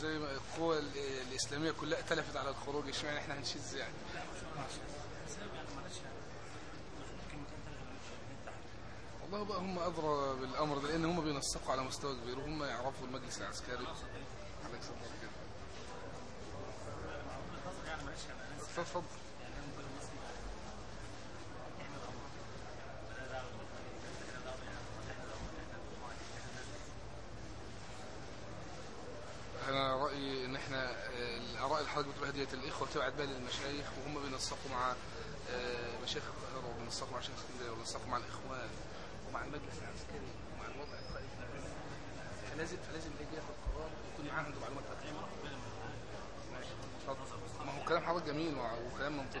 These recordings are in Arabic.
زي ما القوى ال- الإسلامية كلها اتلفت على الخروج اشمعنى إحنا هنشذ يعني. والله بقى هم أدرى بالأمر ده لأن هم بينسقوا على مستوى كبير وهم يعرفوا المجلس العسكري. عليك صدر كده اتفضل أنا رايي ان إحنا آه، الاراء اللي حضرتك الاخوه تبعت بها للمشايخ وهم بينسقوا مع آه، مشايخ القاهرة وبينسقوا مع شيخ اسكندرية وبينسقوا مع الإخوان ومع المجلس العسكري ومع الوضع القائم فلازم فلازم يجي ياخد قرار يكون عنده معلومات اتفضل. ما هو كلام حضرتك جميل وكلام منطقي.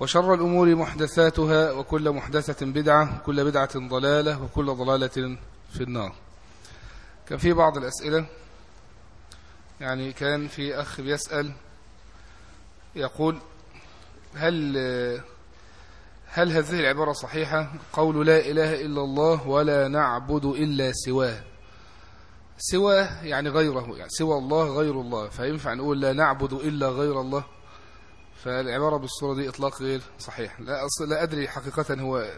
وشر الأمور محدثاتها وكل محدثة بدعة وكل بدعة ضلالة وكل ضلالة في النار. كان في بعض الأسئلة يعني كان في أخ بيسأل يقول هل هل هذه العبارة صحيحة؟ قول لا إله إلا الله ولا نعبد إلا سواه. سواه يعني غيره يعني سوى الله غير الله. فينفع نقول لا نعبد إلا غير الله؟ فالعبارة بالصورة دي إطلاق غير صحيح. لا, أصل لا أدري حقيقة هو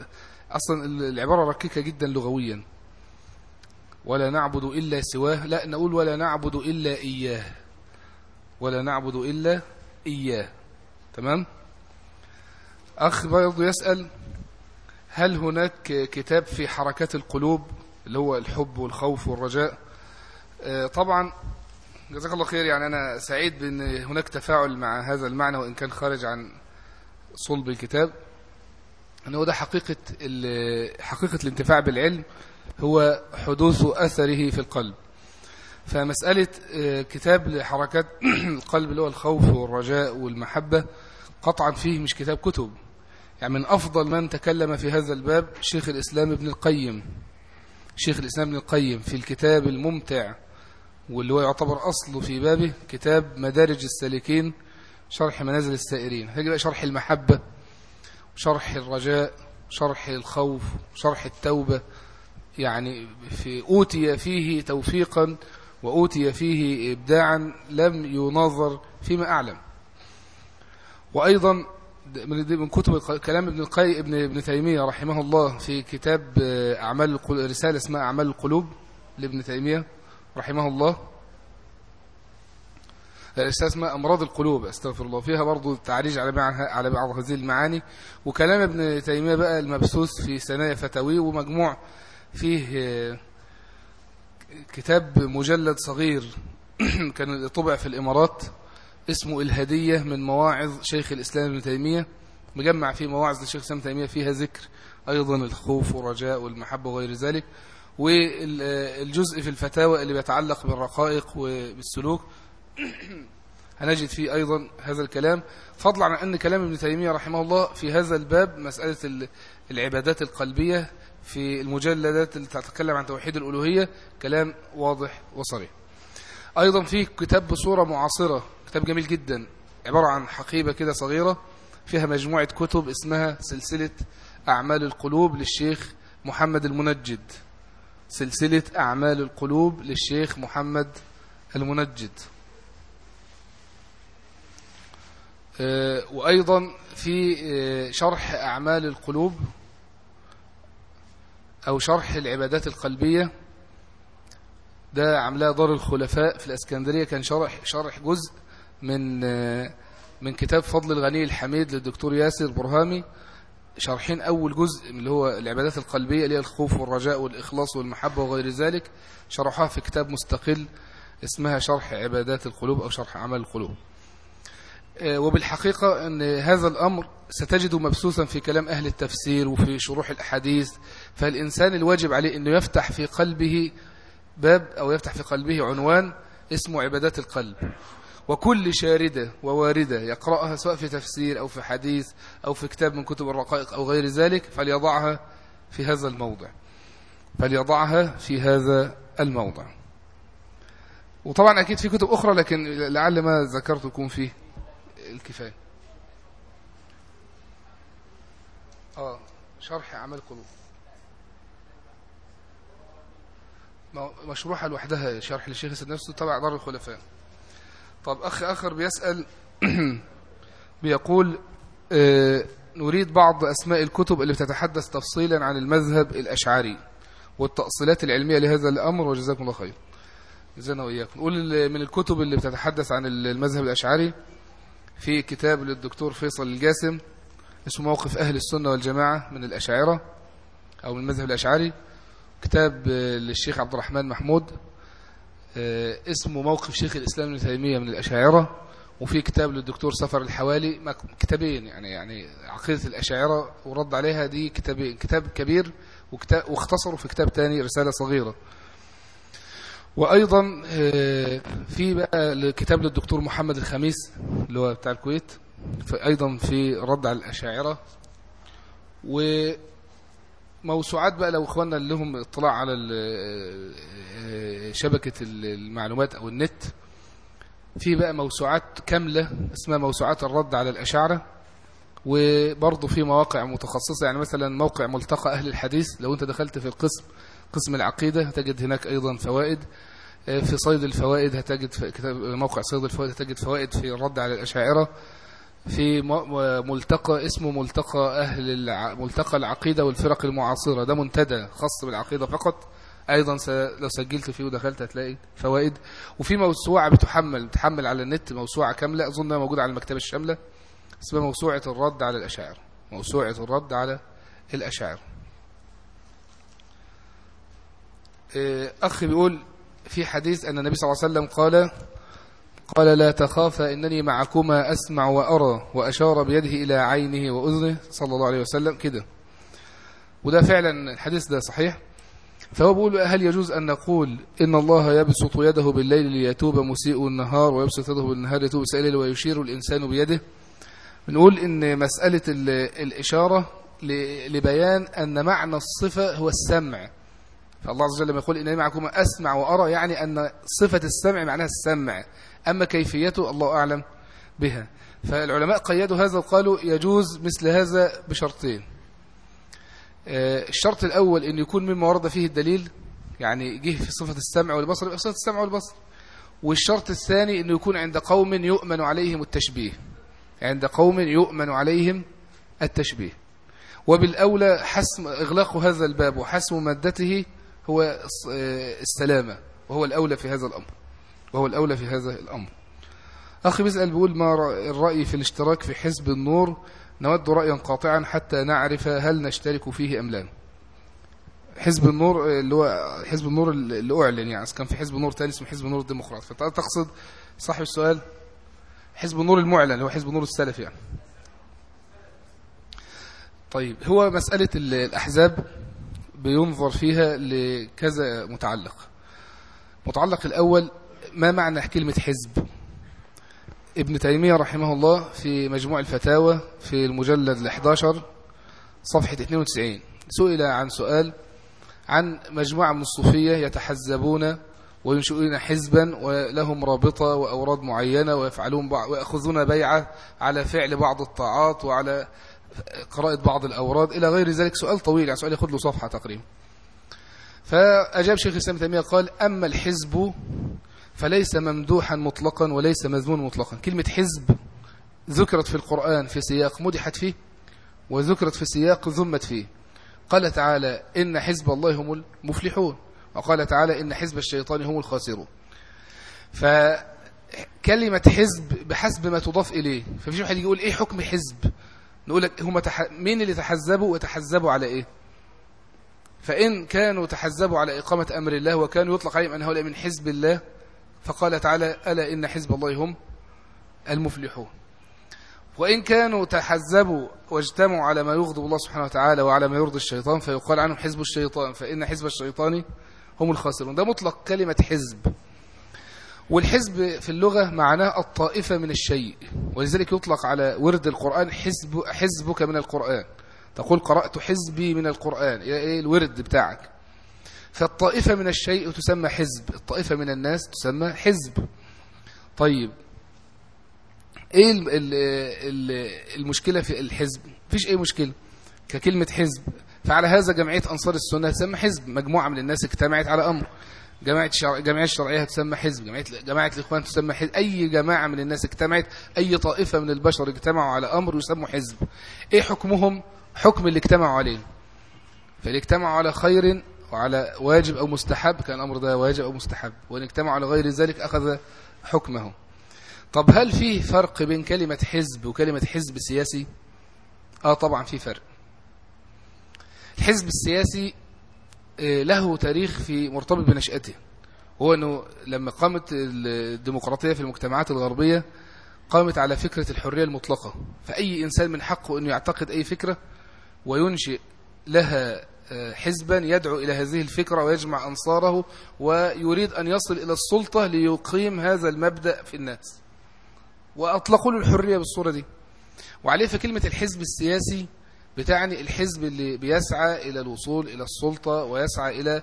أصلا العبارة ركيكة جدا لغويا. ولا نعبد إلا سواه. لا نقول ولا نعبد إلا إياه. ولا نعبد إلا إياه. تمام؟ أخ برضو يسأل هل هناك كتاب في حركات القلوب اللي هو الحب والخوف والرجاء؟ آه، طبعا جزاك الله خير. يعني أنا سعيد بأن هناك تفاعل مع هذا المعنى وإن كان خارج عن صلب الكتاب. أنه ده حقيقة حقيقة الانتفاع بالعلم هو حدوث أثره في القلب. فمسألة آه، كتاب لحركات القلب اللي هو الخوف والرجاء والمحبة قطعا فيه مش كتاب كتب. يعني من أفضل من تكلم في هذا الباب شيخ الإسلام ابن القيم. شيخ الإسلام ابن القيم في الكتاب الممتع واللي هو يعتبر أصله في بابه كتاب مدارج السالكين شرح منازل السائرين. هيجي بقى شرح المحبة شرح الرجاء شرح الخوف شرح التوبة. يعني في أوتي فيه توفيقا وأوتي فيه إبداعا لم يناظر فيما أعلم. وأيضا من كتب كلام ابن القي ابن ابن تيمية رحمه الله في كتاب أعمال رسالة اسمها أعمال القلوب لابن تيمية. رحمه الله. اسمها أمراض القلوب أستغفر الله. فيها برضو تعريج على على بعض هذه المعاني. وكلام ابن تيمية بقى المبثوث في ثنايا فتاوي ومجموع فيه كتاب مجلد صغير. كان طبع في الإمارات. اسمه الهدية من مواعظ شيخ الإسلام ابن تيمية. مجمع فيه مواعظ لشيخ الإسلام ابن تيمية فيها ذكر أيضا الخوف والرجاء والمحبة وغير ذلك. والجزء في الفتاوى اللي بيتعلق بالرقائق وبالسلوك. هنجد فيه أيضا هذا الكلام. فضلا عن أن كلام ابن تيمية رحمه الله في هذا الباب مسألة ال- العبادات القلبية في المجلدات اللي تتكلم عن توحيد الألوهية كلام واضح وصريح. أيضا في كتاب بصورة معاصرة كتاب جميل جدا عبارة عن حقيبة كده صغيرة فيها مجموعة كتب اسمها سلسلة أعمال القلوب للشيخ محمد المنجد. سلسلة أعمال القلوب للشيخ محمد المنجد. آه، وأيضا في آه، شرح أعمال القلوب أو شرح العبادات القلبية. ده عملها دار الخلفاء في الإسكندرية. كان شرح شرح جزء من من كتاب فضل الغني الحميد للدكتور ياسر برهامي. شارحين أول جزء اللي هو العبادات القلبية اللي هي الخوف والرجاء والإخلاص والمحبة وغير ذلك شرحوها في كتاب مستقل اسمها شرح عبادات القلوب أو شرح عمل القلوب. وبالحقيقة أن هذا الأمر ستجده مبسوسا في كلام أهل التفسير وفي شروح الأحاديث فالإنسان الواجب عليه أنه يفتح في قلبه باب أو يفتح في قلبه عنوان اسمه عبادات القلب. وكل شاردة وواردة يقرأها سواء في تفسير أو في حديث أو في كتاب من كتب الرقائق أو غير ذلك فليضعها في هذا الموضع. فليضعها في هذا الموضع. وطبعا أكيد في كتب أخرى لكن لعل ما ذكرت يكون فيه الكفاية. آه شرح أعمال قلوب. مشروحة لوحدها شرح للشيخ سيد نفسه تبع دار الخلفاء. طب أخ آخر بيسأل بيقول آه نريد بعض أسماء الكتب اللي بتتحدث تفصيلا عن المذهب الأشعري والتأصيلات العلمية لهذا الأمر وجزاكم الله خير. جزانا وإياكم. نقول من الكتب اللي بتتحدث عن المذهب الأشعري في كتاب للدكتور فيصل الجاسم اسمه موقف أهل السنة والجماعة من الأشاعرة أو من المذهب الأشعري كتاب للشيخ عبد الرحمن محمود. اسمه موقف شيخ الإسلام ابن تيمية من الأشاعرة وفي كتاب للدكتور سفر الحوالي كتابين يعني يعني عقيدة الأشاعرة ورد عليها دي كتابين كتاب كبير وكتاب واختصروا في كتاب تاني رسالة صغيرة. وأيضا في بقى كتاب للدكتور محمد الخميس اللي هو بتاع الكويت أيضا في رد على الأشاعرة. وموسوعات بقى لو إخواننا اللي لهم اطلاع على شبكة المعلومات أو النت. في بقى موسوعات كاملة اسمها موسوعات الرد على الأشاعرة وبرضه في مواقع متخصصة. يعني مثلا موقع ملتقى أهل الحديث لو أنت دخلت في القسم قسم العقيدة هتجد هناك أيضا فوائد. في صيد الفوائد هتجد في موقع صيد الفوائد هتجد فوائد في الرد على الأشاعرة. في ملتقى اسمه ملتقى أهل الع... ملتقى العقيدة والفرق المعاصرة. ده منتدى خاص بالعقيدة فقط. أيضا س... لو سجلت فيه ودخلت هتلاقي فوائد. وفي موسوعة بتحمل بتحمل على النت موسوعة كاملة. أظنها موجودة على المكتبة الشاملة. اسمها موسوعة الرد على الأشاعرة موسوعة الرد على الأشاعرة أخ بيقول في حديث أن النبي صلى الله عليه وسلم قال قال لا تخافا إنني معكما أسمع وأرى. وأشار بيده إلى عينه وأذنه صلى الله عليه وسلم كده. وده فعلا الحديث ده صحيح. فهو بيقول هل يجوز أن نقول إن الله يبسط يده بالليل ليتوب مسيء النهار ويبسط يده بالنهار ليتوب سائل ويشير الإنسان بيده؟ بنقول إن مسألة الإشارة لبيان أن معنى الصفة هو السمع. فالله عز وجل لما يقول إنني معكم أسمع وأرى يعني أن صفة السمع معناها السمع. أما كيفيته الله أعلم بها. فالعلماء قيدوا هذا وقالوا يجوز مثل هذا بشرطين. الشرط الأول أن يكون مما ورد فيه الدليل يعني جه في صفة السمع والبصر صفة السمع والبصر. والشرط الثاني أنه يكون عند قوم يؤمن عليهم التشبيه. عند قوم يؤمن عليهم التشبيه. وبالأولى حسم إغلاق هذا الباب وحسم مادته هو السلامة وهو الأولى في هذا الأمر. وهو الأولى في هذا الأمر. أخي بيسأل بيقول ما الرأي في الاشتراك في حزب النور؟ نود رأيا قاطعا حتى نعرف هل نشترك فيه أم لا. حزب النور اللي هو حزب النور اللي أعلن يعني كان في حزب نور تاني اسمه حزب النور الديمقراطي. فتقصد صاحب السؤال؟ حزب النور المعلن هو حزب النور السلفي يعني. طيب هو مسألة الأحزاب بينظر فيها لكذا متعلق. متعلق الأول ما معنى كلمة حزب؟ ابن تيمية رحمه الله في مجموع الفتاوى في المجلد ال11 صفحة 92 سئل عن سؤال عن مجموعة من الصوفية يتحزبون وينشؤون حزبا ولهم رابطة وأوراد معينة ويفعلون بعض ويأخذون بيعة على فعل بعض الطاعات وعلى قراءة بعض الأوراد إلى غير ذلك. سؤال طويل يعني سؤال ياخد له صفحة تقريبا. فأجاب شيخ الإسلام تيمية قال أما الحزب فليس ممدوحا مطلقا وليس مذمون مطلقا. كلمة حزب ذكرت في القرآن في سياق مدحت فيه وذكرت في سياق ذمت فيه. قال تعالى إن حزب الله هم المفلحون. وقال تعالى إن حزب الشيطان هم الخاسرون. فكلمة حزب بحسب ما تضاف إليه. ففيش واحد يقول إيه حكم حزب؟ نقول لك هم تح... مين اللي تحزبوا وتحزبوا على إيه؟ فإن كانوا تحزبوا على إقامة أمر الله وكانوا يطلق عليهم أن هؤلاء من حزب الله فقال تعالى ألا إن حزب الله هم المفلحون. وإن كانوا تحزبوا واجتمعوا على ما يغضب الله سبحانه وتعالى وعلى ما يرضي الشيطان فيقال عنهم حزب الشيطان فإن حزب الشيطان هم الخاسرون. ده مطلق كلمة حزب. والحزب في اللغة معناه الطائفة من الشيء ولذلك يطلق على ورد القرآن حزب حزبك من القرآن. تقول قرأت حزبي من القرآن إيه الورد بتاعك؟ فالطائفة من الشيء تسمى حزب. الطائفة من الناس تسمى حزب. طيب. إيه ال ال ال المشكلة في الحزب؟ مفيش أي مشكلة. ككلمة حزب. فعلى هذا جمعية أنصار السنة تسمى حزب. مجموعة من الناس اجتمعت على أمر. جماعة الشرع... الشرعية تسمى حزب. جماعة جماعة الإخوان تسمى حزب. أي جماعة من الناس اجتمعت أي طائفة من البشر اجتمعوا على أمر يسموا حزب. إيه حكمهم؟ حكم اللي اجتمعوا عليه. فاللي اجتمعوا على خير وعلى واجب أو مستحب كان الأمر ده واجب أو مستحب وإن اجتمعوا على غير ذلك أخذ حكمه. طب هل فيه فرق بين كلمة حزب وكلمة حزب سياسي؟ آه طبعا في فرق. الحزب السياسي له تاريخ في مرتبط بنشأته. هو أنه لما قامت الديمقراطية في المجتمعات الغربية قامت على فكرة الحرية المطلقة. فأي إنسان من حقه أنه يعتقد أي فكرة وينشئ لها حزبا يدعو إلى هذه الفكرة ويجمع أنصاره ويريد أن يصل إلى السلطة ليقيم هذا المبدأ في الناس. وأطلقوا له الحرية بالصورة دي. وعليه فكلمة الحزب السياسي بتعني الحزب اللي بيسعى إلى الوصول إلى السلطة ويسعى إلى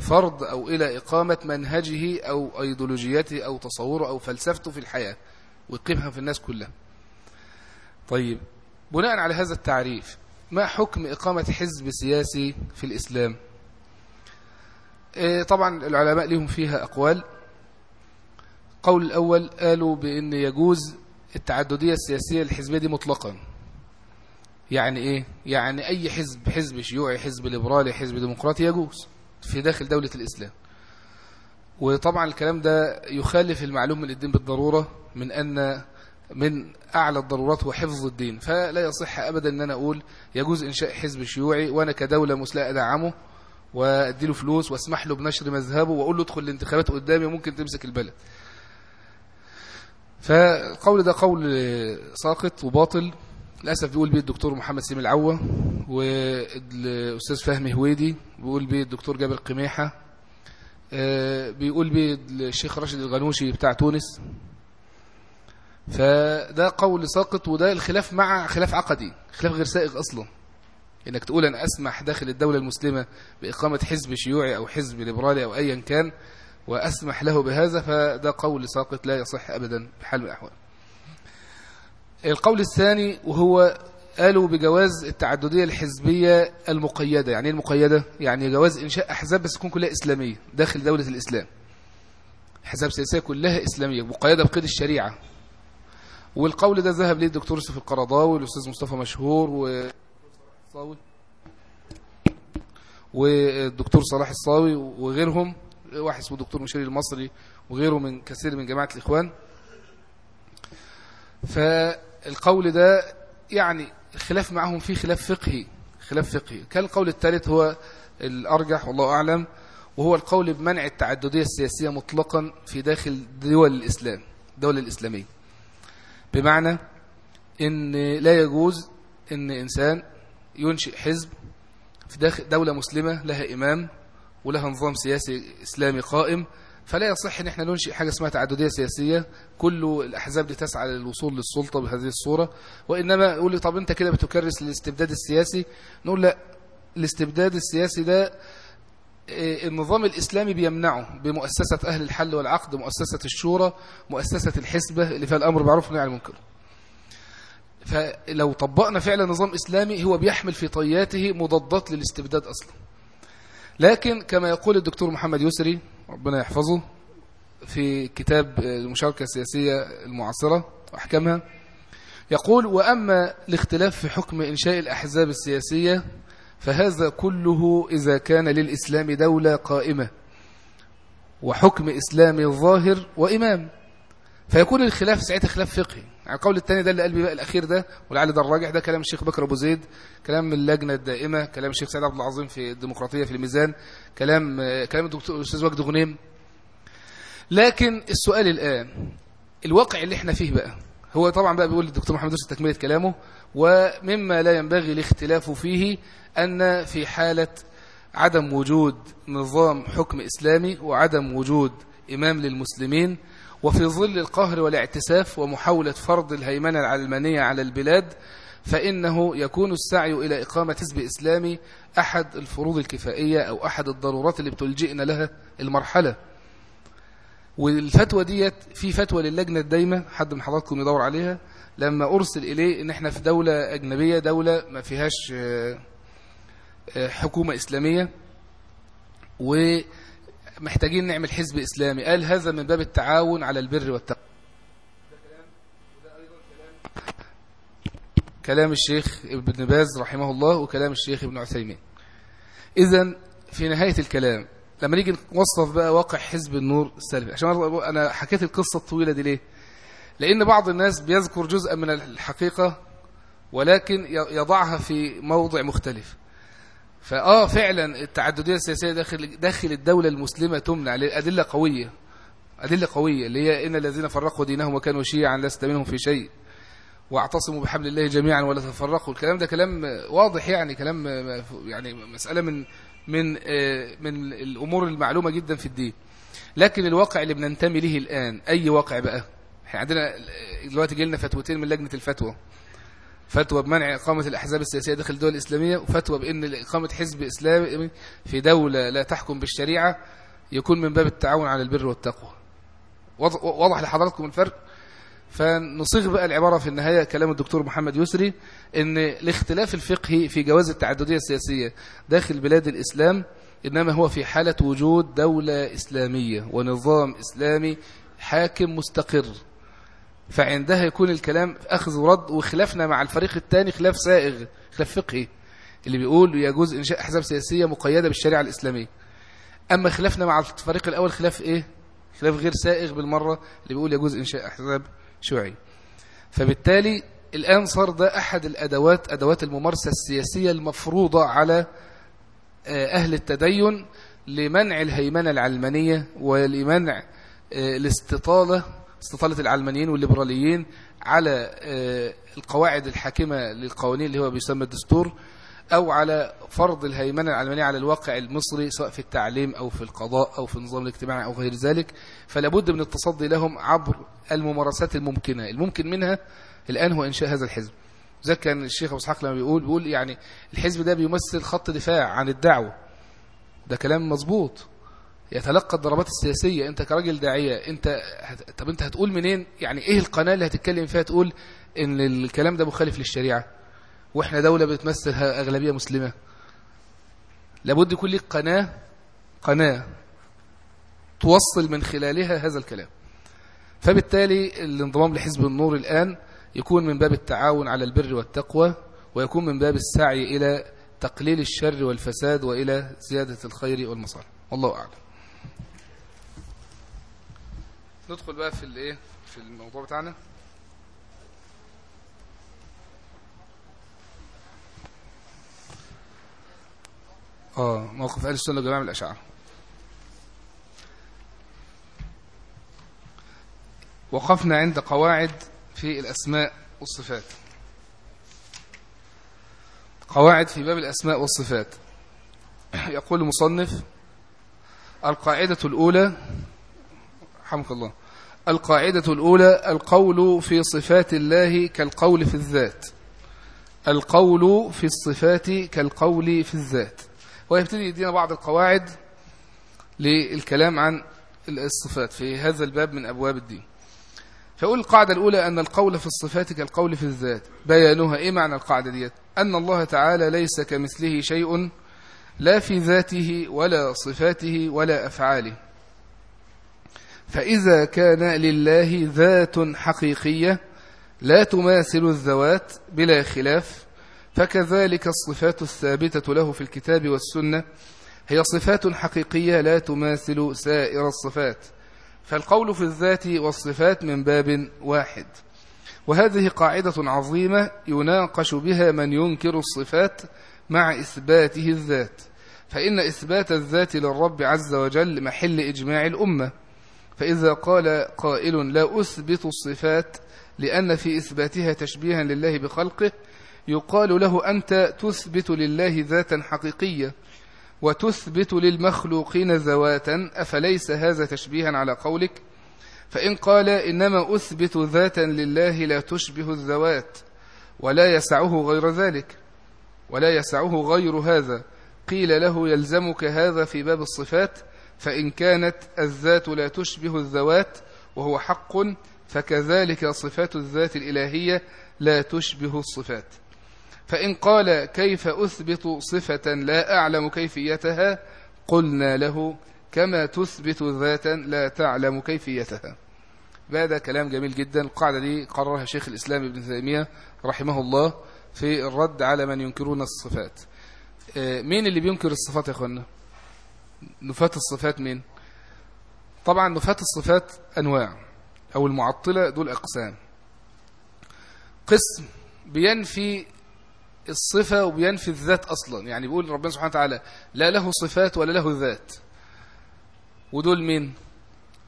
فرض أو إلى إقامة منهجه أو أيديولوجيته أو تصوره أو فلسفته في الحياة ويقيمها في الناس كلها. طيب بناء على هذا التعريف ما حكم إقامة حزب سياسي في الإسلام؟ طبعا العلماء لهم فيها أقوال. قول الأول قالوا بأن يجوز التعددية السياسية الحزبية دي مطلقا. يعني إيه؟ يعني أي حزب حزب شيوعي حزب ليبرالي حزب ديمقراطي يجوز في داخل دولة الإسلام. وطبعا الكلام ده يخالف المعلوم من الدين بالضرورة من أن من أعلى الضرورات هو حفظ الدين. فلا يصح أبدا أن أنا أقول يجوز إنشاء حزب شيوعي وأنا كدولة مسلمة أدعمه وأديله فلوس وأسمح له بنشر مذهبه وأقول له ادخل الانتخابات قدامي وممكن تمسك البلد. فالقول ده قول ساقط وباطل. للأسف بيقول بيه الدكتور محمد سيم العوة والأستاذ فهمي هويدي بيقول بيه الدكتور جابر قميحة بيقول بيه الشيخ راشد الغنوشي بتاع تونس. فده قول ساقط وده الخلاف مع خلاف عقدي خلاف غير سائغ أصلا. إنك تقول أنا أسمح داخل الدولة المسلمة بإقامة حزب شيوعي أو حزب ليبرالي أو أيا كان وأسمح له بهذا فده قول ساقط لا يصح أبدا بحال من الأحوال. القول الثاني وهو قالوا بجواز التعددية الحزبية المقيدة. يعني المقيدة؟ يعني جواز إنشاء أحزاب بس تكون كلها إسلامية داخل دولة الإسلام. أحزاب سياسية كلها إسلامية مقيدة بقيد الشريعة. والقول ده ذهب ليه الدكتور يوسف القرضاوي والأستاذ مصطفى مشهور و والدكتور صلاح الصاوي وغيرهم واحد اسمه الدكتور مشيري المصري وغيره من كثير من جماعة الإخوان. فالقول ده يعني الخلاف معهم فيه خلاف فقهي خلاف فقهي. كان القول الثالث هو الأرجح والله أعلم وهو القول بمنع التعددية السياسية مطلقا في داخل دول الإسلام دولة الإسلامية. بمعنى إن لا يجوز إن إنسان ينشئ حزب في داخل دولة مسلمة لها إمام ولها نظام سياسي إسلامي قائم فلا يصح إن إحنا ننشئ حاجة اسمها تعددية سياسية كل الأحزاب دي تسعى للوصول للسلطة بهذه الصورة وإنما يقول لي طب أنت كده بتكرس الاستبداد السياسي؟ نقول لا الاستبداد السياسي ده النظام الإسلامي بيمنعه بمؤسسة أهل الحل والعقد مؤسسة الشورى مؤسسة الحسبة اللي فيها الأمر معروف والنهي عن المنكر. فلو طبقنا فعلا نظام إسلامي هو بيحمل في طياته مضادات للاستبداد أصلا. لكن كما يقول الدكتور محمد يسري ربنا يحفظه في كتاب المشاركة السياسية المعاصرة وأحكامها يقول وأما الاختلاف في حكم إنشاء الأحزاب السياسية فهذا كله إذا كان للإسلام دولة قائمة وحكم إسلامي ظاهر وإمام. فيكون الخلاف ساعتها خلاف فقهي. يعني القول الثاني ده اللي قلبي بقى الأخير ده ولعل ده الراجح ده كلام الشيخ بكر أبو زيد كلام اللجنة الدائمة كلام الشيخ سعيد عبد العظيم في الديمقراطية في الميزان كلام كلام الدكتور الأستاذ وجد غنيم. لكن السؤال الآن الواقع اللي إحنا فيه بقى هو طبعا بقى بيقول الدكتور محمد يوسف تكملة كلامه ومما لا ينبغي الاختلاف فيه أن في حالة عدم وجود نظام حكم إسلامي وعدم وجود إمام للمسلمين وفي ظل القهر والاعتساف ومحاولة فرض الهيمنة العلمانية على البلاد فإنه يكون السعي إلى إقامة حزب إسلامي أحد الفروض الكفائية أو أحد الضرورات اللي بتلجئنا لها المرحلة. والفتوى ديت في فتوى للجنة الدايمة حد من حضراتكم يدور عليها لما أرسل إليه إن إحنا في دولة أجنبية دولة ما فيهاش حكومة إسلامية ومحتاجين نعمل حزب إسلامي. قال هذا من باب التعاون على البر والتقوى. كلام الشيخ ابن باز رحمه الله وكلام الشيخ ابن عثيمين. إذا في نهاية الكلام لما نيجي نوصف بقى واقع حزب النور السلفي عشان أنا حكيت القصة الطويلة دي ليه؟ لأن بعض الناس بيذكر جزءا من الحقيقة ولكن يضعها في موضع مختلف. فآه فعلا التعددية السياسية داخل داخل الدولة المسلمة تمنع لأدلة قوية أدلة قوية اللي هي إن الذين فرقوا دينهم وكانوا شيعا لست منهم في شيء واعتصموا بحبل الله جميعا ولا تفرقوا. الكلام ده كلام واضح يعني كلام يعني مسألة من من من الأمور المعلومة جدا في الدين. لكن الواقع اللي بننتمي له الآن أي واقع بقى؟ إحنا عندنا دلوقتي جيلنا فتوتين من لجنة الفتوى. فتوى بمنع إقامة الأحزاب السياسية داخل الدول الإسلامية وفتوى بأن إقامة حزب إسلامي في دولة لا تحكم بالشريعة يكون من باب التعاون على البر والتقوى. وضح لحضراتكم الفرق. فنصيغ بقى العبارة في النهاية كلام الدكتور محمد يسري إن الاختلاف الفقهي في جواز التعددية السياسية داخل بلاد الإسلام إنما هو في حالة وجود دولة إسلامية ونظام إسلامي حاكم مستقر. فعندها يكون الكلام أخذ ورد وخلافنا مع الفريق الثاني خلاف سائغ خلاف فقهي اللي بيقول يجوز إنشاء أحزاب سياسية مقيدة بالشريعة الإسلامية أما خلافنا مع الفريق الأول خلاف إيه؟ خلاف غير سائغ بالمرة اللي بيقول يجوز إنشاء أحزاب شيوعية فبالتالي الآن صار ده أحد الأدوات أدوات الممارسة السياسية المفروضة على أهل التدين لمنع الهيمنة العلمانية ولمنع الاستطالة استطالة العلمانيين والليبراليين على القواعد الحاكمة للقوانين اللي هو بيسمى الدستور أو على فرض الهيمنة العلمانية على الواقع المصري سواء في التعليم أو في القضاء أو في النظام الاجتماعي أو غير ذلك. فلا بد من التصدي لهم عبر الممارسات الممكنة. الممكن منها الآن هو إنشاء هذا الحزب. ذلك كان الشيخ أبو إسحاق لما بيقول بيقول يعني الحزب ده بيمثل خط دفاع عن الدعوة. ده كلام مظبوط. يتلقى الضربات السياسية. انت كراجل داعية انت هت... طب انت هتقول منين؟ يعني إيه القناة اللي هتتكلم فيها تقول ان الكلام ده مخالف للشريعة؟ وإحنا دولة بتمثل أغلبية مسلمة. لابد يكون لك قناة قناة توصل من خلالها هذا الكلام. فبالتالي الانضمام لحزب النور الآن يكون من باب التعاون على البر والتقوى ويكون من باب السعي إلى تقليل الشر والفساد وإلى زيادة الخير والمصالح. والله أعلم. ندخل بقى في الايه في الموضوع بتاعنا. آه موقف أهل السنة والجماعة من الاشاعره وقفنا عند قواعد في الأسماء والصفات. قواعد في باب الأسماء والصفات. يقول المصنف القاعدة الأولى رحمك الله. القاعدة الأولى القول في صفات الله كالقول في الذات. القول في الصفات كالقول في الذات. ويبتدي يدينا بعض القواعد للكلام عن الصفات في هذا الباب من أبواب الدين. فيقول القاعدة الأولى أن القول في الصفات كالقول في الذات. بيانها إيه معنى القاعدة ديت؟ أن الله تعالى ليس كمثله شيء لا في ذاته ولا صفاته ولا أفعاله. فإذا كان لله ذات حقيقية لا تماثل الذوات بلا خلاف فكذلك الصفات الثابتة له في الكتاب والسنة هي صفات حقيقية لا تماثل سائر الصفات فالقول في الذات والصفات من باب واحد. وهذه قاعدة عظيمة يناقش بها من ينكر الصفات مع إثباته الذات فإن إثبات الذات للرب عز وجل محل إجماع الأمة. فإذا قال قائل لا أثبت الصفات لأن في إثباتها تشبيها لله بخلقه يقال له أنت تثبت لله ذاتا حقيقية وتثبت للمخلوقين ذواتا أفليس هذا تشبيها على قولك؟ فإن قال إنما أثبت ذاتا لله لا تشبه الذوات ولا يسعه غير ذلك ولا يسعه غير هذا قيل له يلزمك هذا في باب الصفات فإن كانت الذات لا تشبه الذوات وهو حق فكذلك صفات الذات الإلهية لا تشبه الصفات. فإن قال كيف أثبت صفة لا أعلم كيفيتها قلنا له كما تثبت ذاتا لا تعلم كيفيتها. هذا كلام جميل جدا. القاعدة دي قررها شيخ الإسلام ابن تيمية رحمه الله في الرد على من ينكرون الصفات. مين اللي بينكر الصفات يا أخوانا نفاة الصفات مين؟ طبعا نفاة الصفات أنواع أو المعطلة دول أقسام. قسم بينفي الصفة وبينفي الذات أصلا يعني بيقول ربنا سبحانه وتعالى لا له صفات ولا له ذات. ودول مين؟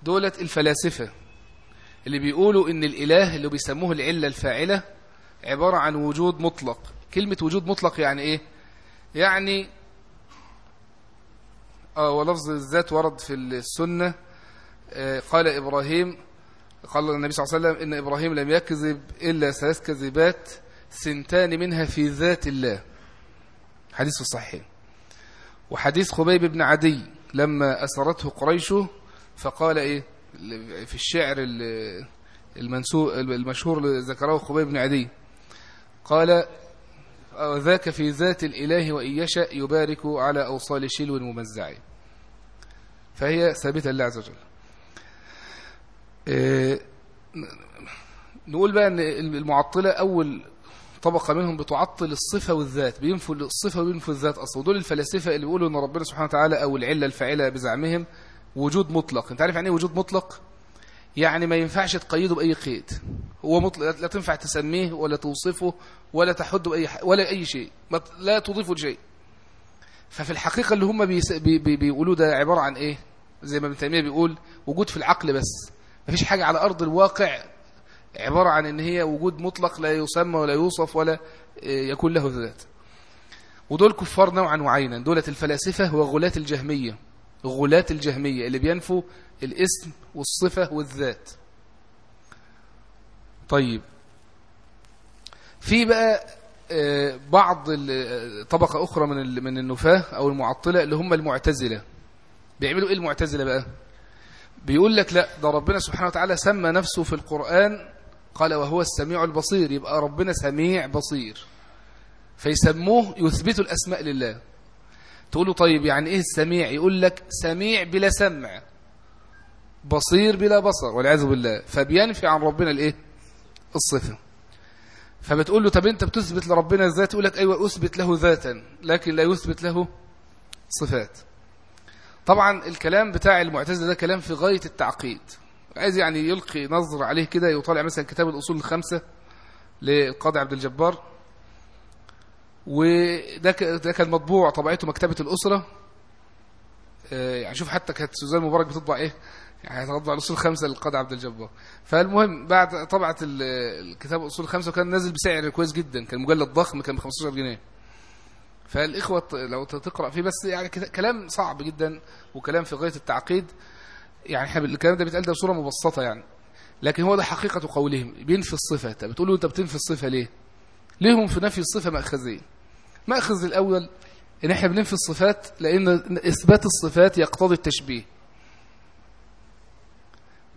دولة الفلاسفة اللي بيقولوا إن الإله اللي بيسموه العلة الفاعلة عبارة عن وجود مطلق. كلمة وجود مطلق يعني إيه؟ يعني آه ولفظ الذات ورد في السنة. آه قال إبراهيم قال النبي صلى الله عليه وسلم إن إبراهيم لم يكذب إلا ثلاث كذبات سنتان منها في ذات الله. حديث الصحيح وحديث خبيب بن عدي لما أسرته قريش فقال إيه؟ في الشعر المشهور ذكره خبيب بن عدي. قال ذاك في ذات الإله وإن يشأ يبارك على أوصال شلو ممزع. فهي ثابتة لله عز وجل. إيه نقول بقى أن المعطلة أول طبقة منهم بتعطل الصفة والذات بينفوا الصفة وبينفوا الذات أصلا. ودول الفلاسفة اللي بيقولوا أن ربنا سبحانه وتعالى أو العلة الفاعلة بزعمهم وجود مطلق. أنت عارف يعني إيه وجود مطلق؟ يعني ما ينفعش تقيده بأي قيد. هو مطلق لا تنفع تسميه ولا توصفه ولا تحده بأي ح... ولا أي شيء. لا تضيفه لشيء. ففي الحقيقة اللي هم بيس... بي... بي... بيقولوا ده عبارة عن إيه؟ زي ما ابن تيمية بيقول وجود في العقل بس. ما فيش حاجة على أرض الواقع عبارة عن إن هي وجود مطلق لا يسمى ولا يوصف ولا يكون له ذات. ودول كفار نوعا وعينا. دولة الفلاسفة وغلاة الجهمية. غلاة الجهمية اللي بينفوا الاسم والصفة والذات. طيب. في بقى بعض طبقة أخرى من من النفاة أو المعطلة اللي هم المعتزلة. بيعملوا إيه المعتزلة بقى؟ بيقول لك لا ده ربنا سبحانه وتعالى سمى نفسه في القرآن قال وهو السميع البصير يبقى ربنا سميع بصير. فيسموه يثبتوا الأسماء لله. تقول له طيب يعني إيه السميع؟ يقول لك سميع بلا سمع بصير بلا بصر والعياذ بالله. فبينفي عن ربنا الإيه؟ الصفة. فبتقول له طب انت بتثبت لربنا الذات يقول لك أيوه أثبت له ذاتا لكن لا يثبت له صفات. طبعا الكلام بتاع المعتزلة ده كلام في غاية التعقيد. عايز يعني يلقي نظر عليه كده يطالع مثلا كتاب الأصول الخمسة للقاضي عبد الجبار. وده ده كان مطبوع طبعته مكتبة الأسرة. يعني شوف حتى كانت سوزان مبارك بتطبع إيه؟ يعني هتطبع الأصول الخمسة للقاضي عبد الجبار. فالمهم بعد طبعة الكتاب الأصول الخمسة وكان نازل بسعر كويس جدا. كان مجلد ضخم كان ب 15 جنيه. فالإخوة لو تقرأ فيه بس يعني كلام صعب جدا وكلام في غاية التعقيد. يعني إحنا الكلام ده بيتقال ده بصورة مبسطة يعني. لكن هو ده حقيقة قولهم. بينفي الصفة. طب بتقول له أنت بتنفي الصفة ليه؟ ليهم في نفي الصفة مأخذين؟ مأخذ الأول إن إحنا بننفي الصفات لأن إثبات الصفات يقتضي التشبيه.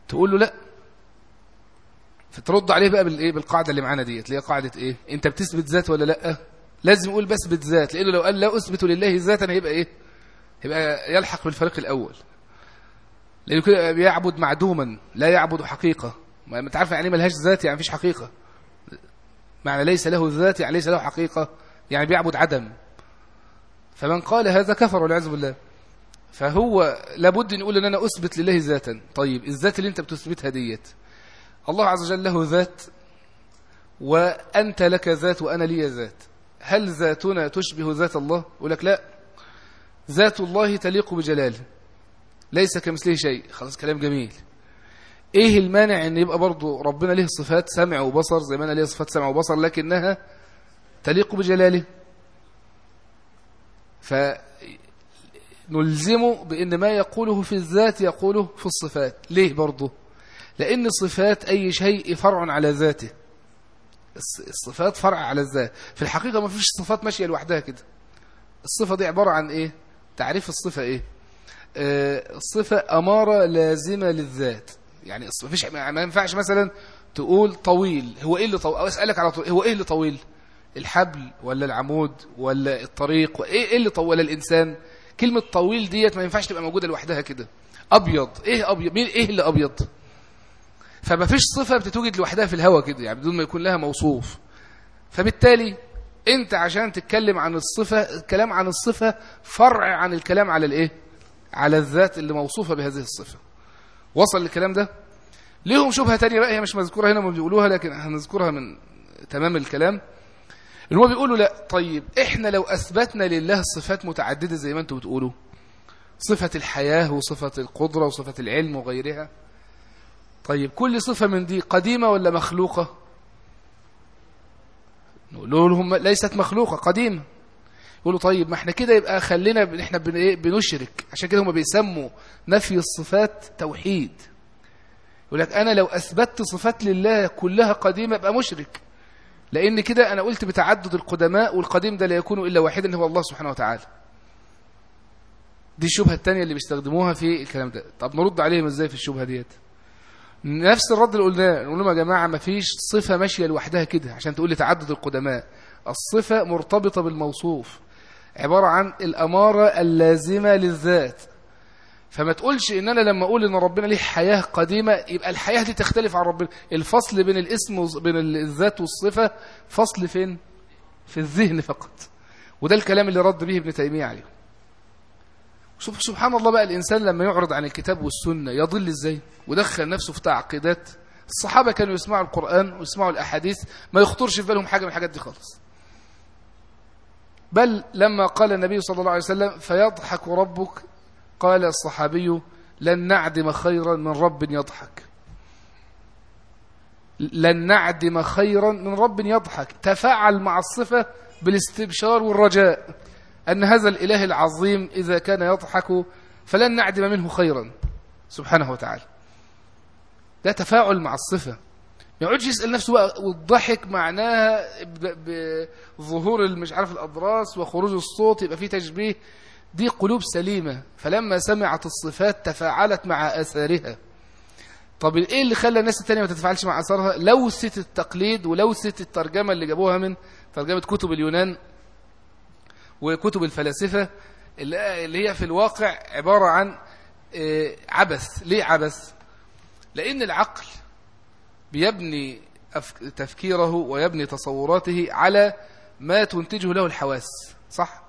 تقول له لا. فترد عليه بقى بالإيه؟ بالقاعدة اللي معانا ديت اللي هي قاعدة إيه؟ أنت بتثبت ذات ولا لأ؟ لازم يقول بثبت ذات لأنه لو قال لا أثبت لله ذاتا هيبقى إيه؟ هيبقى يلحق بالفريق الأول. لأنه كده بيعبد معدوما لا يعبد حقيقة. ما أنت عارف يعني ملهاش ذات؟ يعني مفيش حقيقة. معنى ليس له ذات يعني ليس له حقيقة. يعني بيعبد عدم. فمن قال هذا كفر والعياذ بالله. فهو لابد نقول إن أنا أثبت لله ذاتا. طيب الذات اللي أنت بتثبتها ديت الله عز وجل له ذات وأنت لك ذات وأنا لي ذات. هل ذاتنا تشبه ذات الله؟ يقول لك لا. ذات الله تليق بجلاله ليس كمثله شيء. خلاص كلام جميل. إيه المانع إن يبقى برضو ربنا له صفات؟ سمع وبصر زي ما أنا ليه صفات سمع وبصر لكنها تليق بجلاله. فنلزمه بإن ما يقوله في الذات يقوله في الصفات. ليه برضو؟ لأن صفات أي شيء فرع على ذاته. الصفات فرع على الذات. في الحقيقة ما فيش صفات ماشية لوحدها كده. الصفة دي عبارة عن إيه؟ تعريف الصفة إيه؟ آه الصفة أمارة لازمة للذات. يعني ما فيش ما ينفعش مثلا تقول طويل. هو إيه اللي طويل أو أسألك على طويل هو إيه اللي طويل؟ الحبل ولا العمود ولا الطريق؟ إيه اللي طول الإنسان؟ كلمة طويل ديت ما ينفعش تبقى موجودة لوحدها كده. أبيض. إيه أبيض؟ مين إيه اللي أبيض؟ فما فيش صفة بتتوجد لوحدها في الهواء كده يعني بدون ما يكون لها موصوف. فبالتالي أنت عشان تتكلم عن الصفة الكلام عن الصفة فرع عن الكلام على الإيه؟ على الذات اللي موصوفة بهذه الصفة. وصل الكلام ده؟ ليهم شبهة تانية بقى هي مش مذكورة هنا ما بيقولوها لكن هنذكرها من تمام الكلام. ان هو بيقولوا لا. طيب إحنا لو أثبتنا لله صفات متعددة زي ما أنتم بتقولوا صفة الحياة وصفة القدرة وصفة العلم وغيرها طيب كل صفة من دي قديمة ولا مخلوقة؟ نقول لهم ليست مخلوقة قديمة. يقولوا طيب ما إحنا كده يبقى خلينا إحنا بنشرك. عشان كده هم بيسموا نفي الصفات توحيد. يقول لك أنا لو أثبتت صفات لله كلها قديمة ابقى مشرك. لأن كده أنا قلت بتعدد القدماء والقديم ده لا يكون إلا واحدا هو الله سبحانه وتعالى. دي الشبهة الثانية اللي بيستخدموها في الكلام ده. طب نرد عليهم إزاي في الشبهة ديت؟ نفس الرد اللي قلناه. نقول لهم يا جماعة ما فيش صفة ماشية لوحدها كده عشان تقول لي تعدد القدماء. الصفة مرتبطة بالموصوف. عبارة عن الأمارة اللازمة للذات. فما تقولش إن أنا لما أقول إن ربنا ليه حياة قديمة يبقى الحياة دي تختلف عن ربنا. الفصل بين الاسم وبين الذات والصفة فصل فين؟ في الذهن فقط. وده الكلام اللي رد به ابن تيمية عليه. سبحان الله بقى الإنسان لما يعرض عن الكتاب والسنة يضل إزاي؟ ودخل نفسه في تعقيدات. الصحابة كانوا يسمعوا القرآن ويسمعوا الأحاديث ما يخطرش في بالهم حاجة من الحاجات دي خالص. بل لما قال النبي صلى الله عليه وسلم فيضحك ربك قال الصحابي لن نعدم خيرا من رب يضحك. لن نعدم خيرا من رب يضحك. تفاعل مع الصفة بالاستبشار والرجاء. أن هذا الإله العظيم إذا كان يضحك فلن نعدم منه خيرا. سبحانه وتعالى. ده تفاعل مع الصفة. ما يقعدش يسأل نفسه بقى والضحك معناها بظهور مش عارف الأضراس وخروج الصوت يبقى فيه تشبيه. دي قلوب سليمة. فلما سمعت الصفات تفاعلت مع أثارها. طب إيه اللي خلى الناس التانية ما تتفاعلش مع أثارها؟ لوثة التقليد ولوثة الترجمة اللي جابوها من ترجمة كتب اليونان وكتب الفلاسفة اللي هي في الواقع عبارة عن عبث. ليه عبث؟ لأن العقل بيبني تفكيره ويبني تصوراته على ما تنتجه له الحواس صح؟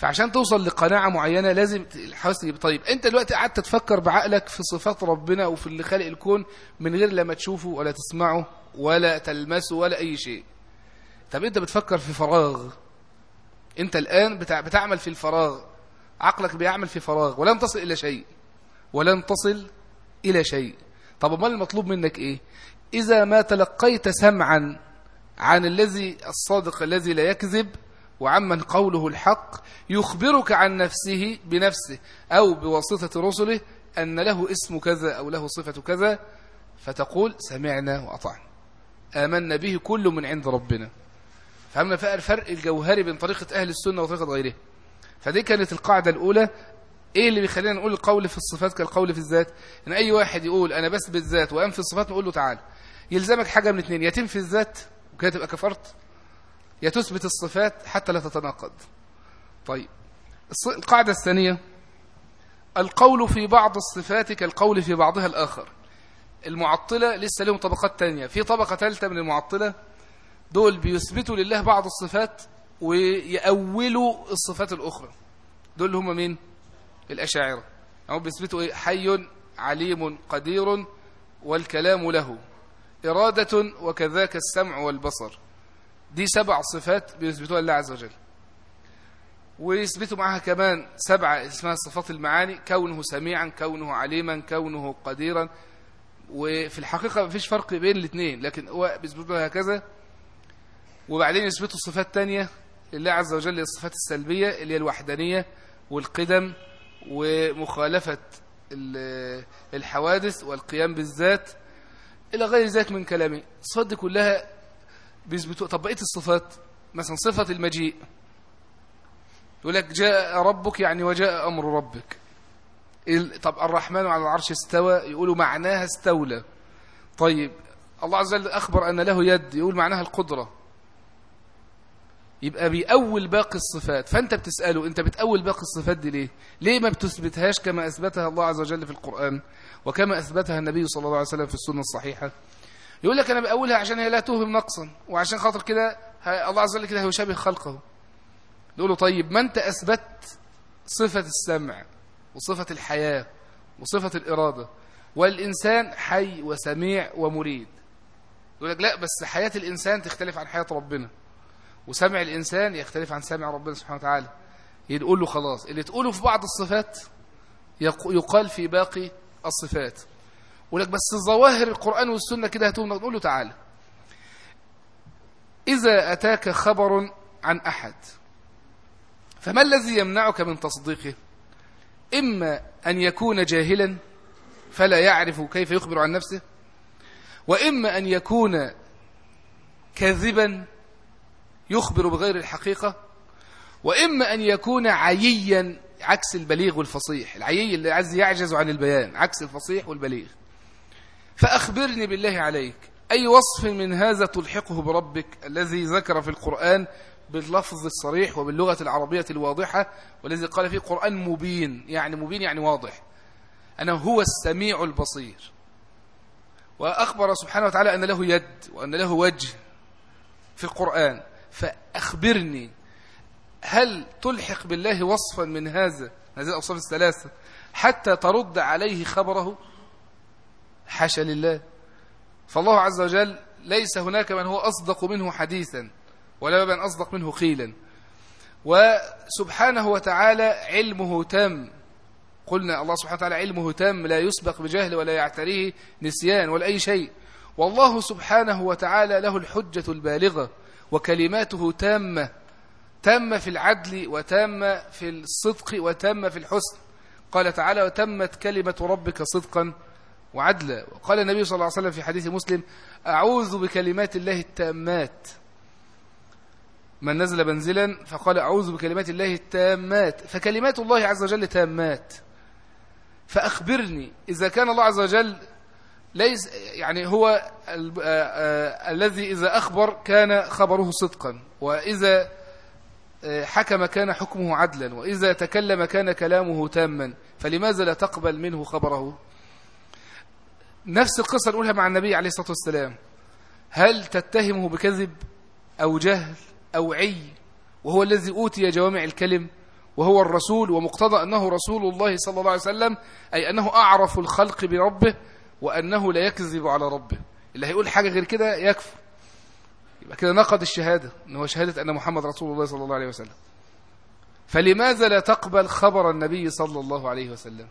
فعشان توصل لقناعة معينة لازم الحواس تجيب طيب انت دلوقتي قعدت تفكر بعقلك في صفات ربنا وفي اللي خالق الكون من غير لما تشوفه ولا تسمعه ولا تلمسه ولا أي شيء. طب انت بتفكر في فراغ. انت الآن بتع... بتعمل في الفراغ. عقلك بيعمل في فراغ. ولن تصل إلى شيء. ولن تصل إلى شيء. طب أمال المطلوب منك إيه؟ إذا ما تلقيت سمعا عن الذي الصادق الذي لا يكذب وعمن قوله الحق يخبرك عن نفسه بنفسه أو بواسطة رسله أن له اسم كذا أو له صفة كذا فتقول سمعنا وأطعنا. آمنا به كل من عند ربنا. فهمنا الفرق الجوهري بين طريقة أهل السنة وطريقة غيره فدي كانت القاعدة الأولى. إيه اللي بيخلينا نقول القول في الصفات كالقول في الذات؟ إن أي واحد يقول أنا بس بالذات وأنفي الصفات نقول له تعال. يلزمك حاجة من اثنين يتم في الذات وكده تبقى كفرت يا تثبت الصفات حتى لا تتناقض. طيب القاعدة الثانية القول في بعض الصفات كالقول في بعضها الآخر. المعطلة لسه لهم طبقات تانية. في طبقة ثالثة من المعطلة دول بيثبتوا لله بعض الصفات ويأولوا الصفات الأخرى. دول هم مين؟ الأشاعرة. هم بيثبتوا إيه؟ حي عليم قدير والكلام له. إرادة وكذاك السمع والبصر. دي سبع صفات بيثبتوها لله عز وجل. ويثبتوا معها كمان سبعة اسمها صفات المعاني كونه سميعا كونه عليما كونه قديرا. وفي الحقيقة مفيش فرق بين الاثنين لكن هو بيثبتوا هكذا. وبعدين يثبتوا صفات تانية لله عز وجل الصفات السلبية اللي هي الوحدانية والقدم ومخالفة الحوادث والقيام بالذات. إلى غير ذلك من كلامه الصفات دي كلها بيثبتوا طب بقية الصفات مثلا صفة المجيء. يقول لك جاء ربك يعني وجاء أمر ربك. طب الرحمن على العرش استوى يقولوا معناها استولى. طيب الله عز وجل أخبر أن له يد يقول معناها القدرة. يبقى بيأول باقي الصفات. فأنت بتسأله أنت بتأول باقي الصفات دي ليه؟ ليه ما بتثبتهاش كما أثبتها الله عز وجل في القرآن؟ وكما أثبتها النبي صلى الله عليه وسلم في السنة الصحيحة؟ يقول لك أنا بأولها عشان هي لا توهم نقصا وعشان خاطر كده الله عز وجل كده يشابه خلقه. نقول له طيب ما أنت أثبت صفة السمع وصفة الحياة وصفة الإرادة؟ والإنسان حي وسميع ومريد. يقول لك لا بس حياة الإنسان تختلف عن حياة ربنا. وسمع الإنسان يختلف عن سمع ربنا سبحانه وتعالى. يقول له خلاص اللي تقوله في بعض الصفات يقال في باقي الصفات. ولك بس ظواهر القرآن والسنة كده هتقول نقول له تعالى إذا أتاك خبر عن أحد فما الذي يمنعك من تصديقه؟ إما أن يكون جاهلا فلا يعرف كيف يخبر عن نفسه وإما أن يكون كاذبا يخبر بغير الحقيقة وإما أن يكون عييا عكس البليغ والفصيح. العيي اللي عايز يعجز عن البيان عكس الفصيح والبليغ. فأخبرني بالله عليك أي وصف من هذا تلحقه بربك الذي ذكر في القرآن باللفظ الصريح وباللغة العربية الواضحة والذي قال فيه قرآن مبين يعني مبين يعني واضح أنه هو السميع البصير. وأخبر سبحانه وتعالى أن له يد وأن له وجه في القرآن. فأخبرني هل تلحق بالله وصفا من هذا هذه الأوصاف الثلاثة حتى ترد عليه خبره؟ حاشا لله. فالله عز وجل ليس هناك من هو أصدق منه حديثا ولا من أصدق منه قيلا. وسبحانه وتعالى علمه تام. قلنا الله سبحانه وتعالى علمه تام لا يسبق بجهل ولا يعتريه نسيان ولا أي شيء. والله سبحانه وتعالى له الحجة البالغة وكلماته تامة تامة في العدل وتامة في الصدق وتامة في الحسن. قال تعالى وتمت كلمة ربك صدقا وعدلا وقال النبي صلى الله عليه وسلم في حديث مسلم أعوذ بكلمات الله التامات. من نزل منزلا فقال أعوذ بكلمات الله التامات. فكلمات الله عز وجل تامات. فأخبرني إذا كان الله عز وجل ليس يعني هو الذي إذا أخبر كان خبره صدقا. وإذا حكم كان حكمه عدلا. وإذا تكلم كان كلامه تاما. فلماذا لا تقبل منه خبره؟ نفس القصة نقولها مع النبي عليه الصلاة والسلام. هل تتهمه بكذب أو جهل أو عي؟ وهو الذي أوتي جوامع الكلم وهو الرسول ومقتضى أنه رسول الله صلى الله عليه وسلم أي أنه أعرف الخلق بربه وأنه لا يكذب على ربه. اللي هيقول حاجة غير كده يكفر. يبقى كده نقض الشهادة أنه شهادة أن محمد رسول الله صلى الله عليه وسلم. فلماذا لا تقبل خبر النبي صلى الله عليه وسلم؟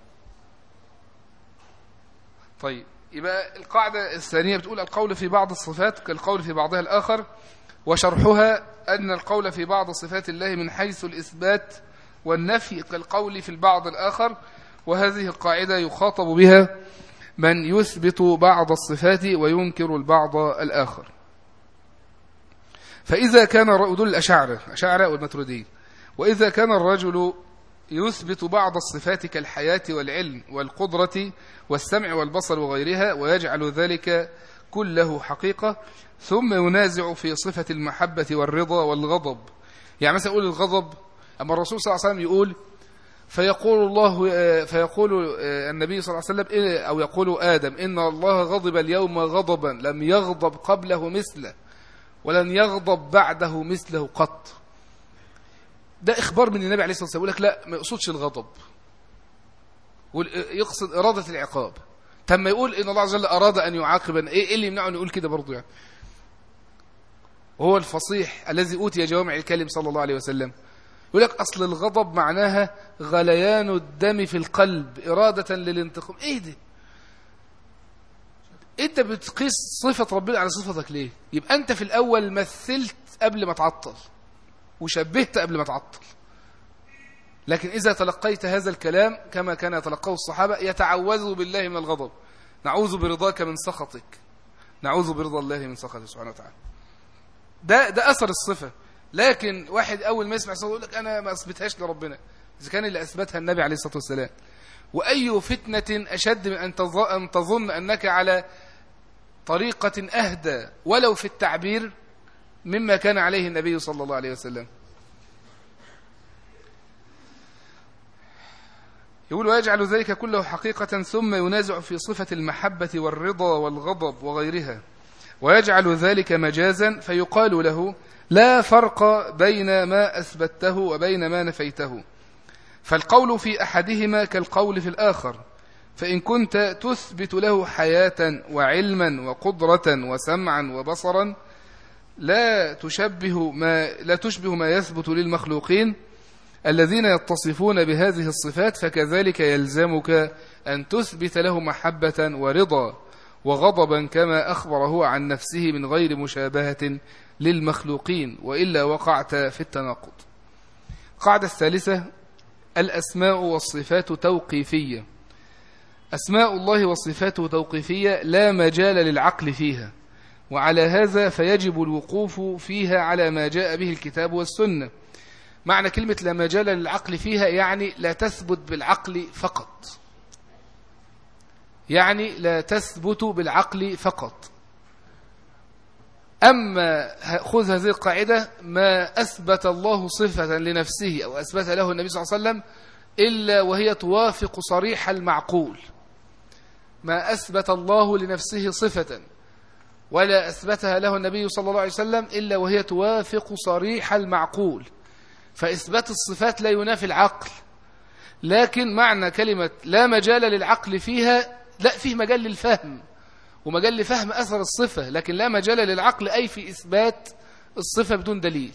طيب. يبقى القاعدة الثانية بتقول القول في بعض الصفات كالقول في بعضها الآخر وشرحها أن القول في بعض صفات الله من حيث الإثبات والنفي كالقول في البعض الآخر وهذه القاعدة يخاطب بها من يثبت بعض الصفات وينكر البعض الآخر. فإذا كان دول الأشاعرة الأشاعرة والمتردين وإذا كان الرجل يثبت بعض الصفات كالحياة والعلم والقدرة والسمع والبصر وغيرها ويجعل ذلك كله حقيقة ثم ينازع في صفة المحبة والرضا والغضب. يعني مثلا يقول الغضب أما الرسول صلى الله عليه وسلم يقول فيقول الله فيقول النبي صلى الله عليه وسلم أو يقول آدم إن الله غضب اليوم غضبا لم يغضب قبله مثله ولن يغضب بعده مثله قط. ده إخبار من النبي عليه الصلاة والسلام يقول لك لا ما يقصدش الغضب. يقصد إرادة العقاب. تم يقول إن الله عز وجل أراد أن يعاقب إيه, إيه اللي يمنعه أن يقول كده برضو يعني؟ وهو الفصيح الذي أوتي جوامع الكلم صلى الله عليه وسلم. يقول لك أصل الغضب معناها غليان الدم في القلب إرادة للانتقام. إيه ده؟ أنت بتقيس صفة ربنا على صفتك ليه؟ يبقى أنت في الأول مثلت قبل ما تعطل. وشبهت قبل ما تعطل. لكن إذا تلقيت هذا الكلام كما كان يتلقاه الصحابة يتعوذوا بالله من الغضب. نعوذ برضاك من سخطك. نعوذ برضا الله من سخطه سبحانه وتعالى. ده ده أثر الصفة. لكن واحد أول ما يسمع صوت يقول لك أنا ما أثبتهاش لربنا. إذا كان اللي أثبتها النبي عليه الصلاة والسلام. وأي فتنة أشد من أن تظن أنك على طريقة أهدى ولو في التعبير مما كان عليه النبي صلى الله عليه وسلم. يقول ويجعل ذلك كله حقيقة ثم ينازع في صفة المحبة والرضا والغضب وغيرها. ويجعل ذلك مجازا فيقال له لا فرق بين ما أثبته وبين ما نفيته. فالقول في أحدهما كالقول في الآخر. فإن كنت تثبت له حياة وعلما وقدرة وسمعا وبصرا لا تشبه ما لا تشبه ما يثبت للمخلوقين الذين يتصفون بهذه الصفات فكذلك يلزمك أن تثبت له محبة ورضا وغضبا كما أخبره عن نفسه من غير مشابهة للمخلوقين وإلا وقعت في التناقض. قاعدة الثالثة الأسماء والصفات توقيفية. أسماء الله وصفاته توقيفية لا مجال للعقل فيها. وعلى هذا فيجب الوقوف فيها على ما جاء به الكتاب والسنة. معنى كلمة لا مجال للعقل فيها يعني لا تثبت بالعقل فقط. يعني لا تثبت بالعقل فقط. أما خذ هذه القاعدة ما أثبت الله صفة لنفسه أو أثبت له النبي صلى الله عليه وسلم إلا وهي توافق صريح المعقول. ما أثبت الله لنفسه صفة. ولا أثبتها له النبي صلى الله عليه وسلم إلا وهي توافق صريح المعقول. فإثبات الصفات لا ينافي العقل. لكن معنى كلمة لا مجال للعقل فيها لا فيه مجال للفهم. ومجال لفهم أثر الصفة لكن لا مجال للعقل أي في إثبات الصفة بدون دليل.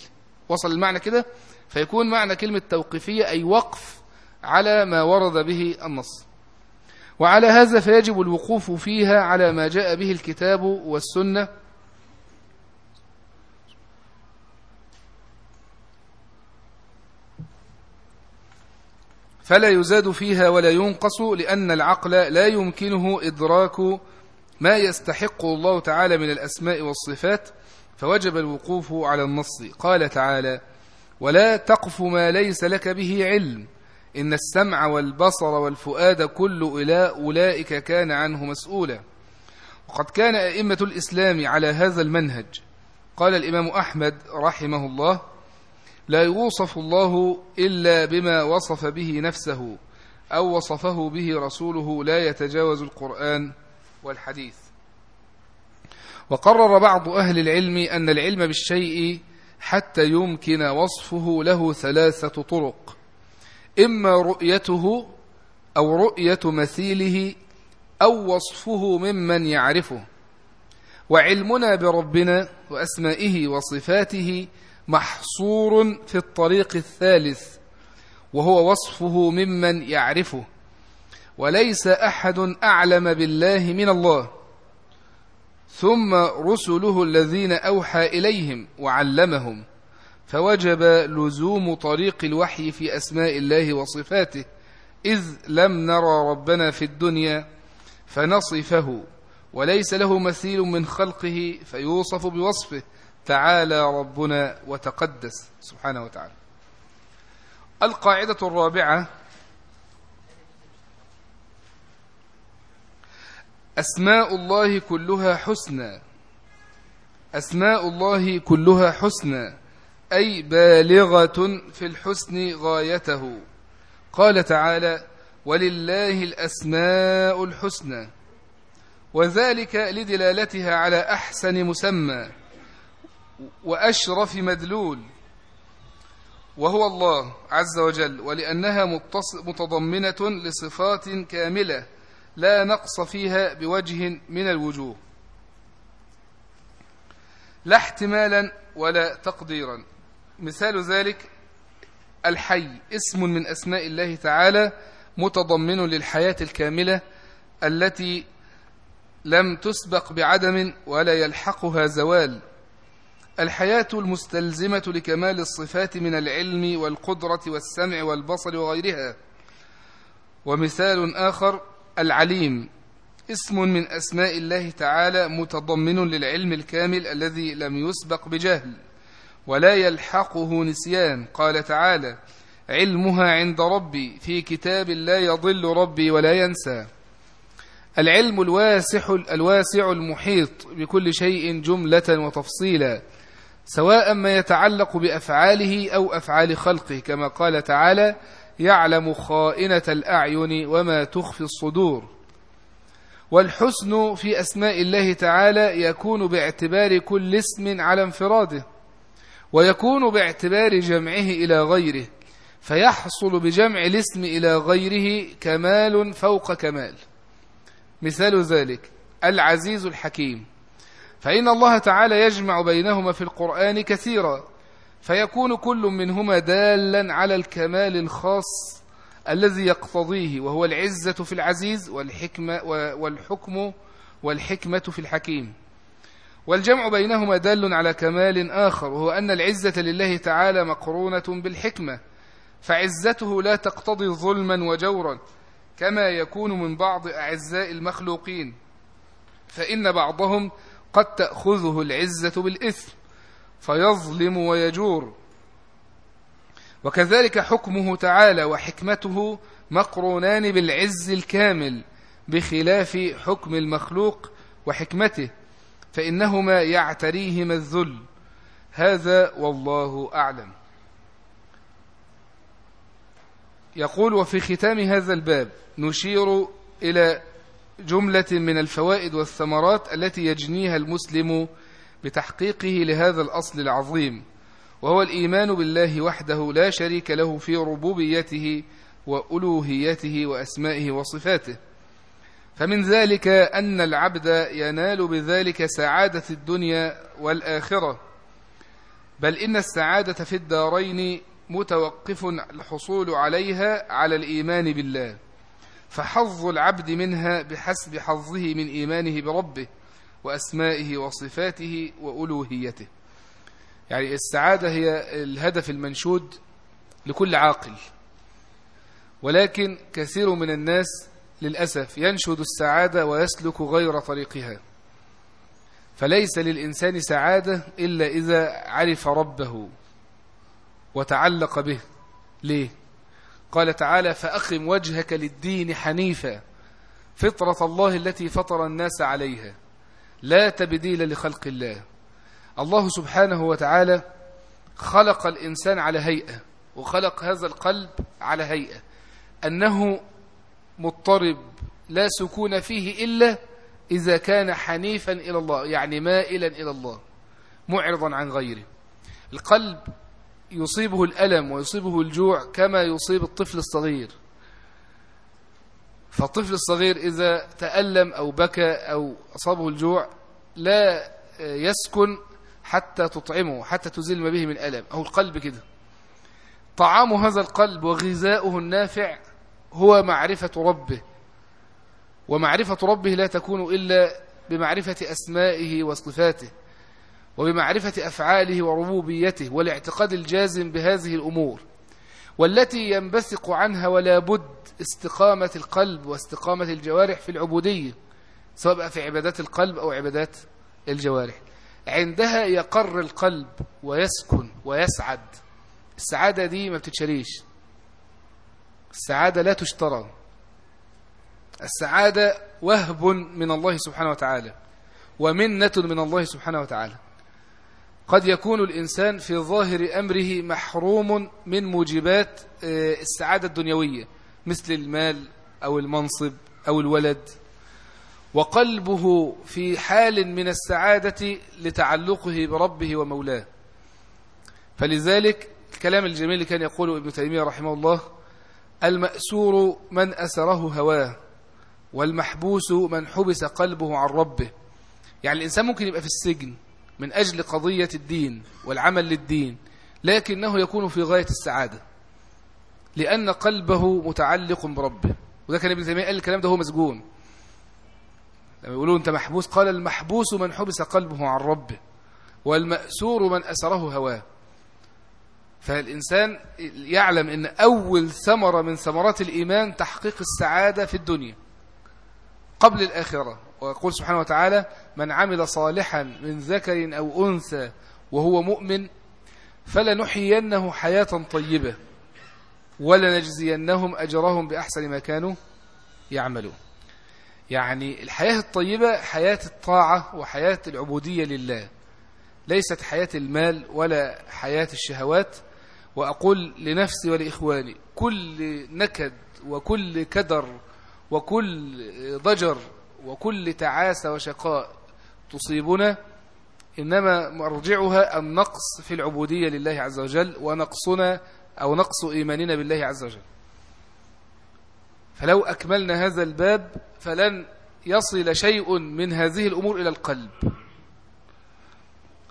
وصل المعنى كده؟ فيكون معنى كلمة توقيفية أي وقف على ما ورد به النص. وعلى هذا فيجب الوقوف فيها على ما جاء به الكتاب والسنة. فلا يزاد فيها ولا ينقص لأن العقل لا يمكنه إدراك ما يستحق الله تعالى من الأسماء والصفات فوجب الوقوف على النص. قال تعالى ولا تقف ما ليس لك به علم إن السمع والبصر والفؤاد كل أولئك كان عنه مسؤولا. وقد كان أئمة الإسلام على هذا المنهج. قال الإمام أحمد رحمه الله لا يوصف الله إلا بما وصف به نفسه أو وصفه به رسوله لا يتجاوز القرآن والحديث. وقرر بعض أهل العلم أن العلم بالشيء حتى يمكن وصفه له ثلاثة طرق. إما رؤيته أو رؤية مثيله أو وصفه ممن يعرفه. وعلمنا بربنا وأسمائه وصفاته محصور في الطريق الثالث وهو وصفه ممن يعرفه. وليس أحد أعلم بالله من الله. ثم رسله الذين أوحى إليهم وعلمهم. فوجب لزوم طريق الوحي في أسماء الله وصفاته إذ لم نرى ربنا في الدنيا فنصفه وليس له مثيل من خلقه فيوصف بوصفه تعالى ربنا وتقدس سبحانه وتعالى. القاعدة الرابعة أسماء الله كلها حسنى أسماء الله كلها حسنى. أي بالغة في الحسن غايته. قال تعالى ولله الأسماء الحسنى وذلك لدلالتها على أحسن مسمى وأشرف مدلول وهو الله عز وجل ولأنها متضمنة لصفات كاملة لا نقص فيها بوجه من الوجوه لا احتمالا ولا تقديرا. مثال ذلك الحي اسم من أسماء الله تعالى متضمن للحياة الكاملة التي لم تسبق بعدم ولا يلحقها زوال. الحياة المستلزمة لكمال الصفات من العلم والقدرة والسمع والبصر وغيرها. ومثال آخر العليم اسم من أسماء الله تعالى متضمن للعلم الكامل الذي لم يسبق بجهل. ولا يلحقه نسيان. قال تعالى علمها عند ربي في كتاب لا يضل ربي ولا ينسى. العلم الواسع الواسع المحيط بكل شيء جملة وتفصيلا سواء ما يتعلق بأفعاله أو أفعال خلقه. كما قال تعالى يعلم خائنة الأعين وما تخفي الصدور. والحسن في أسماء الله تعالى يكون باعتبار كل اسم على انفراده. ويكون باعتبار جمعه إلى غيره فيحصل بجمع الاسم إلى غيره كمال فوق كمال. مثال ذلك العزيز الحكيم. فإن الله تعالى يجمع بينهما في القرآن كثيرا فيكون كل منهما دالا على الكمال الخاص الذي يقتضيه وهو العزة في العزيز والحكمة والحكم والحكمة في الحكيم. والجمع بينهما دال على كمال آخر وهو أن العزة لله تعالى مقرونة بالحكمة فعزته لا تقتضي ظلما وجورا كما يكون من بعض أعزاء المخلوقين. فإن بعضهم قد تأخذه العزة بالإثم فيظلم ويجور. وكذلك حكمه تعالى وحكمته مقرونان بالعز الكامل بخلاف حكم المخلوق وحكمته. فإنهما يعتريهما الذل. هذا والله أعلم. يقول وفي ختام هذا الباب نشير إلى جملة من الفوائد والثمرات التي يجنيها المسلم بتحقيقه لهذا الأصل العظيم وهو الإيمان بالله وحده لا شريك له في ربوبيته وألوهيته وأسمائه وصفاته. فمن ذلك أن العبد ينال بذلك سعادة الدنيا والآخرة. بل إن السعادة في الدارين متوقف الحصول عليها على الإيمان بالله فحظ العبد منها بحسب حظه من إيمانه بربه وأسمائه وصفاته وألوهيته. يعني السعادة هي الهدف المنشود لكل عاقل. ولكن كثير من الناس للأسف ينشد السعادة ويسلك غير طريقها. فليس للإنسان سعادة إلا إذا عرف ربه وتعلق به. ليه؟ قال تعالى فأقم وجهك للدين حنيفا فطرة الله التي فطر الناس عليها. لا تبديل لخلق الله. الله سبحانه وتعالى خلق الإنسان على هيئة وخلق هذا القلب على هيئة. أنه مضطرب لا سكون فيه إلا إذا كان حنيفا إلى الله يعني مائلا إلى الله معرضا عن غيره. القلب يصيبه الألم ويصيبه الجوع كما يصيب الطفل الصغير. فالطفل الصغير إذا تألم أو بكى أو أصابه الجوع لا يسكن حتى تطعمه حتى تزيل ما به من ألم. أو القلب كده. طعام هذا القلب وغذاؤه النافع هو معرفة ربه. ومعرفة ربه لا تكون إلا بمعرفة أسمائه وصفاته وبمعرفة أفعاله وربوبيته والاعتقاد الجازم بهذه الأمور والتي ينبثق عنها ولا بد استقامة القلب واستقامة الجوارح في العبودية سواء بقى في عبادات القلب أو عبادات الجوارح. عندها يقر القلب ويسكن ويسعد. السعادة دي ما بتتشريش. السعادة لا تشترى. السعادة وهب من الله سبحانه وتعالى ومنة من الله سبحانه وتعالى. قد يكون الإنسان في ظاهر أمره محروم من موجبات السعادة الدنيوية مثل المال أو المنصب أو الولد. وقلبه في حال من السعادة لتعلقه بربه ومولاه. فلذلك الكلام الجميل اللي كان يقوله ابن تيمية رحمه الله المأسور من أسره هواه والمحبوس من حبس قلبه عن ربه. يعني الإنسان ممكن يبقى في السجن من أجل قضية الدين والعمل للدين لكنه يكون في غاية السعادة لأن قلبه متعلق بربه. وده كان ابن تيمية قال الكلام ده هو مسجون. لما يقولوا أنت محبوس قال المحبوس من حبس قلبه عن ربه والمأسور من أسره هواه. فالإنسان يعلم أن أول ثمرة من ثمرات الإيمان تحقيق السعادة في الدنيا قبل الآخرة. ويقول سبحانه وتعالى من عمل صالحا من ذكر أو أنثى وهو مؤمن فلنحيينه حياة طيبة ولنجزينهم أجرهم بأحسن ما كانوا يعملون. يعني الحياة الطيبة حياة الطاعة وحياة العبودية لله ليست حياة المال ولا حياة الشهوات. وأقول لنفسي ولإخواني كل نكد وكل كدر وكل ضجر وكل تعاسة وشقاء تصيبنا إنما مرجعها النقص في العبودية لله عز وجل ونقصنا أو نقص إيماننا بالله عز وجل. فلو أكملنا هذا الباب فلن يصل شيء من هذه الأمور إلى القلب.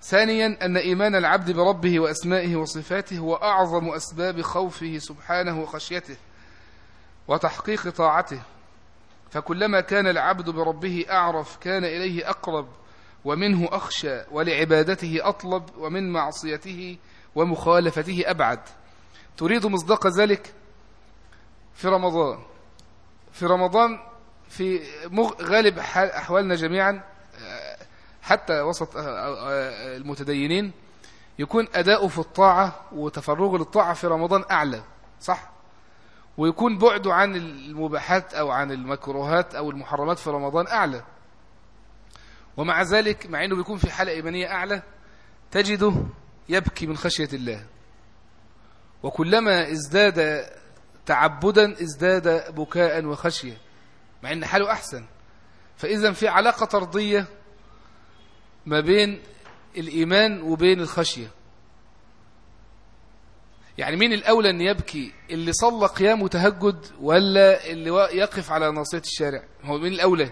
ثانيا أن إيمان العبد بربه وأسمائه وصفاته هو أعظم أسباب خوفه سبحانه وخشيته وتحقيق طاعته. فكلما كان العبد بربه أعرف كان إليه أقرب ومنه أخشى ولعبادته أطلب ومن معصيته ومخالفته أبعد. تريد مصداق ذلك في رمضان. في رمضان في غالب أحوالنا جميعا حتى وسط المتدينين يكون أداؤه في الطاعة وتفرغه للطاعة في رمضان أعلى صح؟ ويكون بعده عن المباحات أو عن المكروهات أو المحرمات في رمضان أعلى. ومع ذلك مع أنه بيكون في حالة إيمانية أعلى تجده يبكي من خشية الله. وكلما ازداد تعبدا ازداد بكاء وخشية مع أن حاله أحسن. فإذا في علاقة طردية ما بين الإيمان وبين الخشية. يعني مين الأولى أن يبكي؟ اللي صلى قيام وتهجد ولا اللي يقف على ناصية الشارع؟ هو مين الأولى؟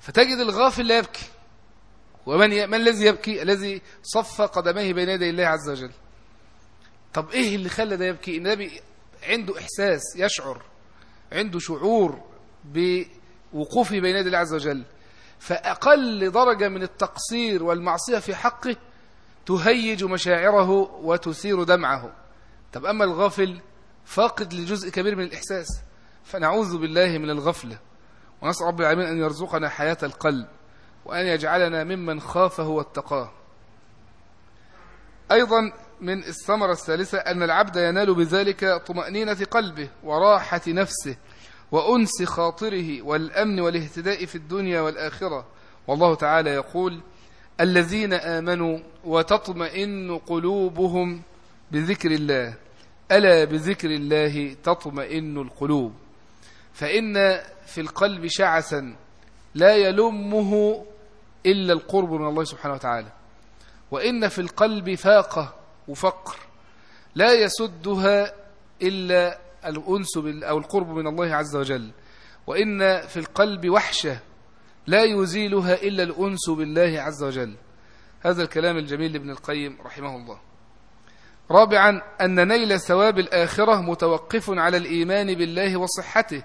فتجد الغافل لا يبكي. ومن. من الذي يبكي؟ الذي صف قدميه بين يدي الله عز وجل. طب إيه اللي خلى ده يبكي؟ النبي عنده إحساس يشعر عنده شعور بوقوفه بين يدي الله عز وجل. فأقل درجة من التقصير والمعصية في حقه تهيج مشاعره وتثير دمعه. طب أما الغافل فاقد لجزء كبير من الإحساس فنعوذ بالله من الغفلة ونسأل رب العالمين أن يرزقنا حياة القلب وأن يجعلنا ممن خافه واتقاه. أيضا من الثمرة الثالثة أن العبد ينال بذلك طمأنينة قلبه وراحة نفسه وأنس خاطره والأمن والاهتداء في الدنيا والآخرة. والله تعالى يقول الذين آمنوا وتطمئن قلوبهم بذكر الله. ألا بذكر الله تطمئن القلوب؟ فإن في القلب شعثا لا يلمه إلا القرب من الله سبحانه وتعالى. وإن في القلب فاقة وفقر لا يسدها إلا الأنس أو القرب من الله عز وجل. وإن في القلب وحشة لا يزيلها إلا الأنس بالله عز وجل. هذا الكلام الجميل لابن القيم رحمه الله. رابعا أن نيل ثواب الآخرة متوقف على الإيمان بالله وصحته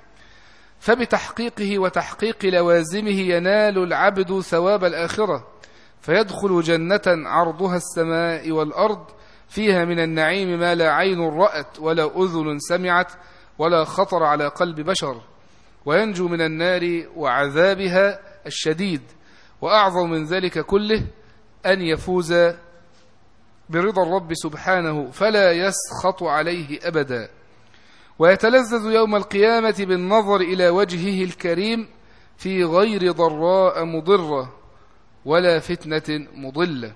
فبتحقيقه وتحقيق لوازمه ينال العبد ثواب الآخرة فيدخل جنة عرضها السماء والأرض فيها من النعيم ما لا عين رأت ولا أذن سمعت ولا خطر على قلب بشر وينجو من النار وعذابها الشديد وأعظم من ذلك كله أن يفوز برضا الرب سبحانه فلا يسخط عليه أبدا. ويتلذذ يوم القيامة بالنظر إلى وجهه الكريم في غير ضراء مضرة ولا فتنة مضلة.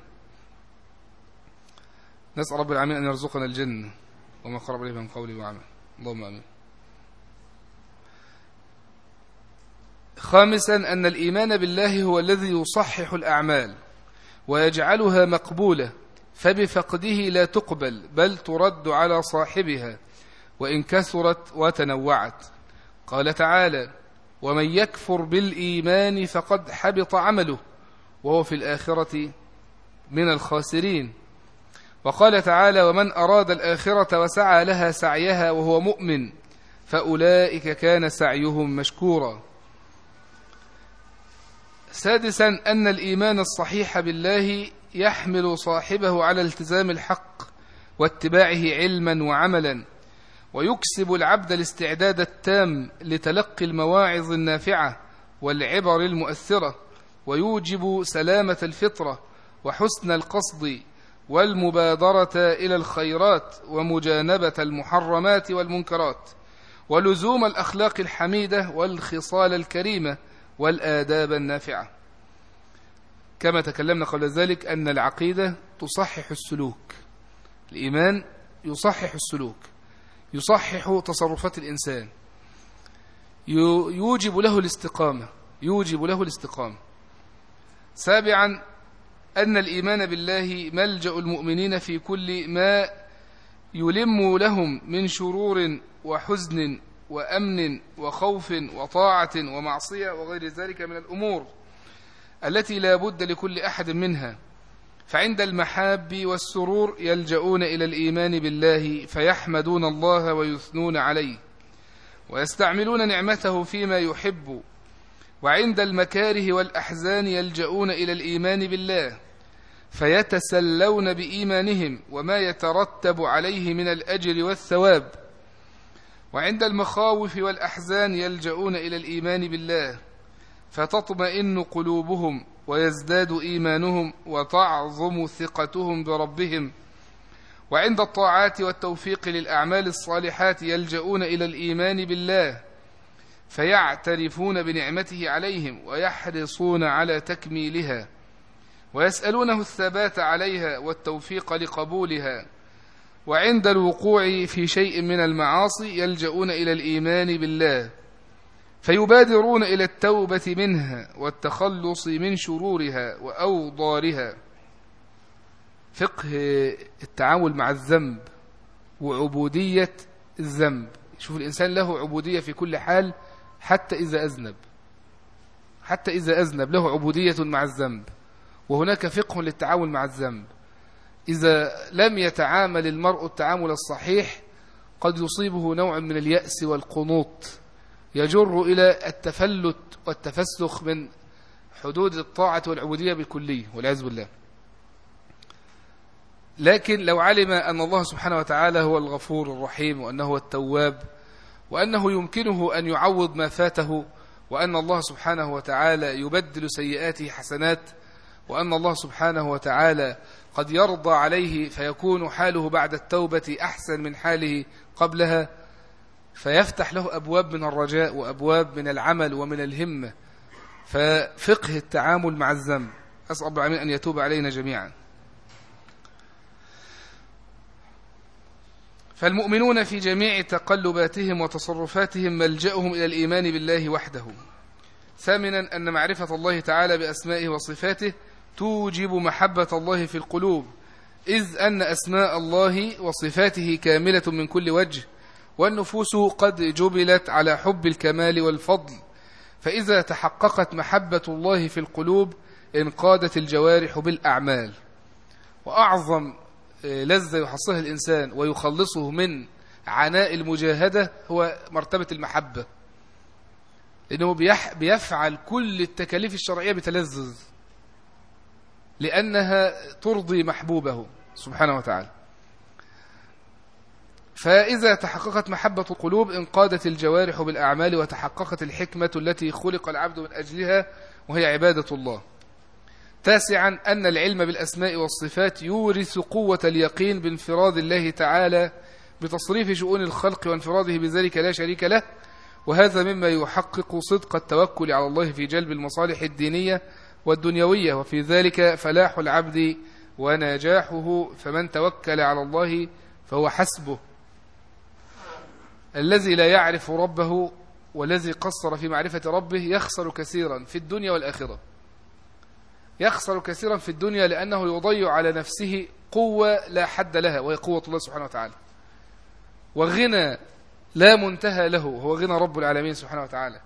نسأل رب العالمين أن يرزقنا الجنة وما قرب إليه من قول وعمل. اللهم آمين. خامسا أن الإيمان بالله هو الذي يصحح الأعمال ويجعلها مقبولة فبفقده لا تقبل بل ترد على صاحبها وإن كثرت وتنوعت. قال تعالى ومن يكفر بالإيمان فقد حبط عمله وهو في الآخرة من الخاسرين. وقال تعالى ومن أراد الآخرة وسعى لها سعيها وهو مؤمن فأولئك كان سعيهم مشكورا. سادسا أن الإيمان الصحيح بالله يحمل صاحبه على التزام الحق واتباعه علما وعملا ويكسب العبد الاستعداد التام لتلقي المواعظ النافعة والعبر المؤثرة ويوجب سلامة الفطرة وحسن القصد والمبادرة إلى الخيرات ومجانبة المحرمات والمنكرات ولزوم الأخلاق الحميدة والخصال الكريمة والآداب النافعة. كما تكلمنا قبل ذلك أن العقيدة تصحح السلوك الإيمان يصحح السلوك يصحح تصرفات الإنسان يوجب له الاستقامة يوجب له الاستقامة. سابعا أن الإيمان بالله ملجأ المؤمنين في كل ما يلم لهم من شرور وحزن وأمن وخوف وطاعة ومعصية وغير ذلك من الأمور التي لا بد لكل أحد منها. فعند المحاب والسرور يلجؤون إلى الإيمان بالله فيحمدون الله ويثنون عليه ويستعملون نعمته فيما يحب. وعند المكاره والأحزان يلجؤون إلى الإيمان بالله فيتسلون بإيمانهم وما يترتب عليه من الأجر والثواب. وعند المخاوف والأحزان يلجؤون إلى الإيمان بالله فتطمئن قلوبهم ويزداد إيمانهم وتعظم ثقتهم بربهم. وعند الطاعات والتوفيق للأعمال الصالحات يلجؤون إلى الإيمان بالله فيعترفون بنعمته عليهم ويحرصون على تكميلها. ويسألونه الثبات عليها والتوفيق لقبولها وعند الوقوع في شيء من المعاصي يلجؤون إلى الإيمان بالله فيبادرون إلى التوبة منها والتخلص من شرورها وأوضارها. فقه التعامل مع الذنب وعبودية الذنب شوف الإنسان له عبودية في كل حال حتى إذا أذنب حتى إذا أذنب له عبودية مع الذنب. وهناك فقه للتعامل مع الذنب. إذا لم يتعامل المرء التعامل الصحيح قد يصيبه نوع من اليأس والقنوط. يجر إلى التفلت والتفسخ من حدود الطاعة والعبودية بالكلية والعياذ بالله. لكن لو علم أن الله سبحانه وتعالى هو الغفور الرحيم وأنه هو التواب وأنه يمكنه أن يعوض ما فاته وأن الله سبحانه وتعالى يبدل سيئاته حسنات وأن الله سبحانه وتعالى قد يرضى عليه فيكون حاله بعد التوبة أحسن من حاله قبلها فيفتح له أبواب من الرجاء وأبواب من العمل ومن الهمة ففقه التعامل مع الذنب. أسأل الله العالمين أن يتوب علينا جميعا. فالمؤمنون في جميع تقلباتهم وتصرفاتهم ملجأهم إلى الإيمان بالله وحده. ثامنا أن معرفة الله تعالى بأسمائه وصفاته توجب محبة الله في القلوب إذ أن أسماء الله وصفاته كاملة من كل وجه والنفوس قد جبلت على حب الكمال والفضل. فإذا تحققت محبة الله في القلوب انقادت الجوارح بالأعمال. وأعظم آه، لذة يحصلها الإنسان ويخلصه من عناء المجاهدة هو مرتبة المحبة. لأنه بيفعل كل التكاليف الشرعية بتلذذ. لأنها ترضي محبوبه سبحانه وتعالى. فإذا تحققت محبة القلوب انقادت الجوارح بالأعمال وتحققت الحكمة التي خلق العبد من أجلها وهي عبادة الله. تاسعا أن العلم بالأسماء والصفات يورث قوة اليقين بانفراد الله تعالى بتصريف شؤون الخلق وانفراده بذلك لا شريك له. وهذا مما يحقق صدق التوكل على الله في جلب المصالح الدينية والدنيوية وفي ذلك فلاح العبد ونجاحه فمن توكل على الله فهو حسبه. الذي لا يعرف ربه والذي قصر في معرفة ربه يخسر كثيرا في الدنيا والآخرة. يخسر كثيرا في الدنيا لأنه يضيع على نفسه قوة لا حد لها وهي قوة الله سبحانه وتعالى. وغنى لا منتهى له هو غنى رب العالمين سبحانه وتعالى.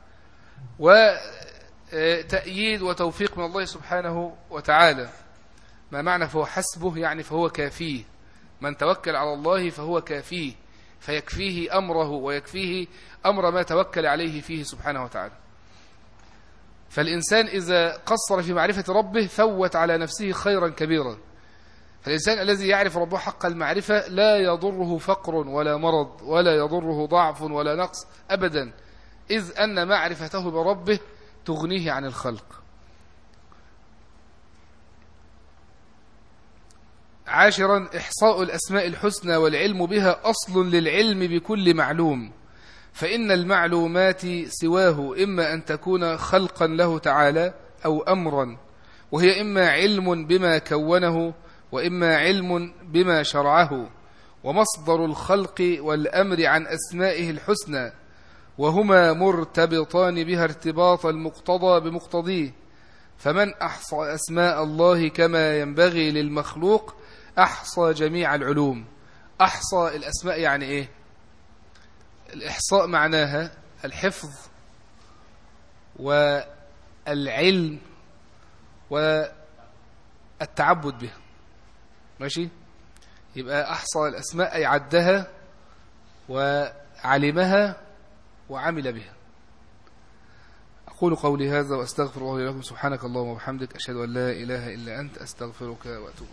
وتأييد وتوفيق من الله سبحانه وتعالى. ما معنى فهو حسبه؟ يعني فهو كافيه. من توكل على الله فهو كافيه. فيكفيه أمره ويكفيه أمر ما توكل عليه فيه سبحانه وتعالى. فالإنسان إذا قصر في معرفة ربه فوت على نفسه خيرا كبيرا. فالإنسان الذي يعرف ربه حق المعرفة لا يضره فقر ولا مرض ولا يضره ضعف ولا نقص أبدا. إذ أن معرفته بربه تغنيه عن الخلق. عاشرا إحصاء الأسماء الحسنى والعلم بها أصل للعلم بكل معلوم. فإن المعلومات سواه إما أن تكون خلقا له تعالى أو أمرا. وهي إما علم بما كونه وإما علم بما شرعه. ومصدر الخلق والأمر عن أسمائه الحسنى وهما مرتبطان بها ارتباط المقتضى بمقتضيه. فمن أحصى أسماء الله كما ينبغي للمخلوق أحصى جميع العلوم. أحصى الأسماء يعني إيه؟ الإحصاء معناها الحفظ والعلم والتعبد بها. ماشي؟ يبقى أحصى الأسماء أي عدها وعلمها وعمل بها. أقول قولي هذا وأستغفر الله لكم سبحانك اللهم وبحمدك. أشهد أن لا إله إلا أنت. أستغفرك وأتوب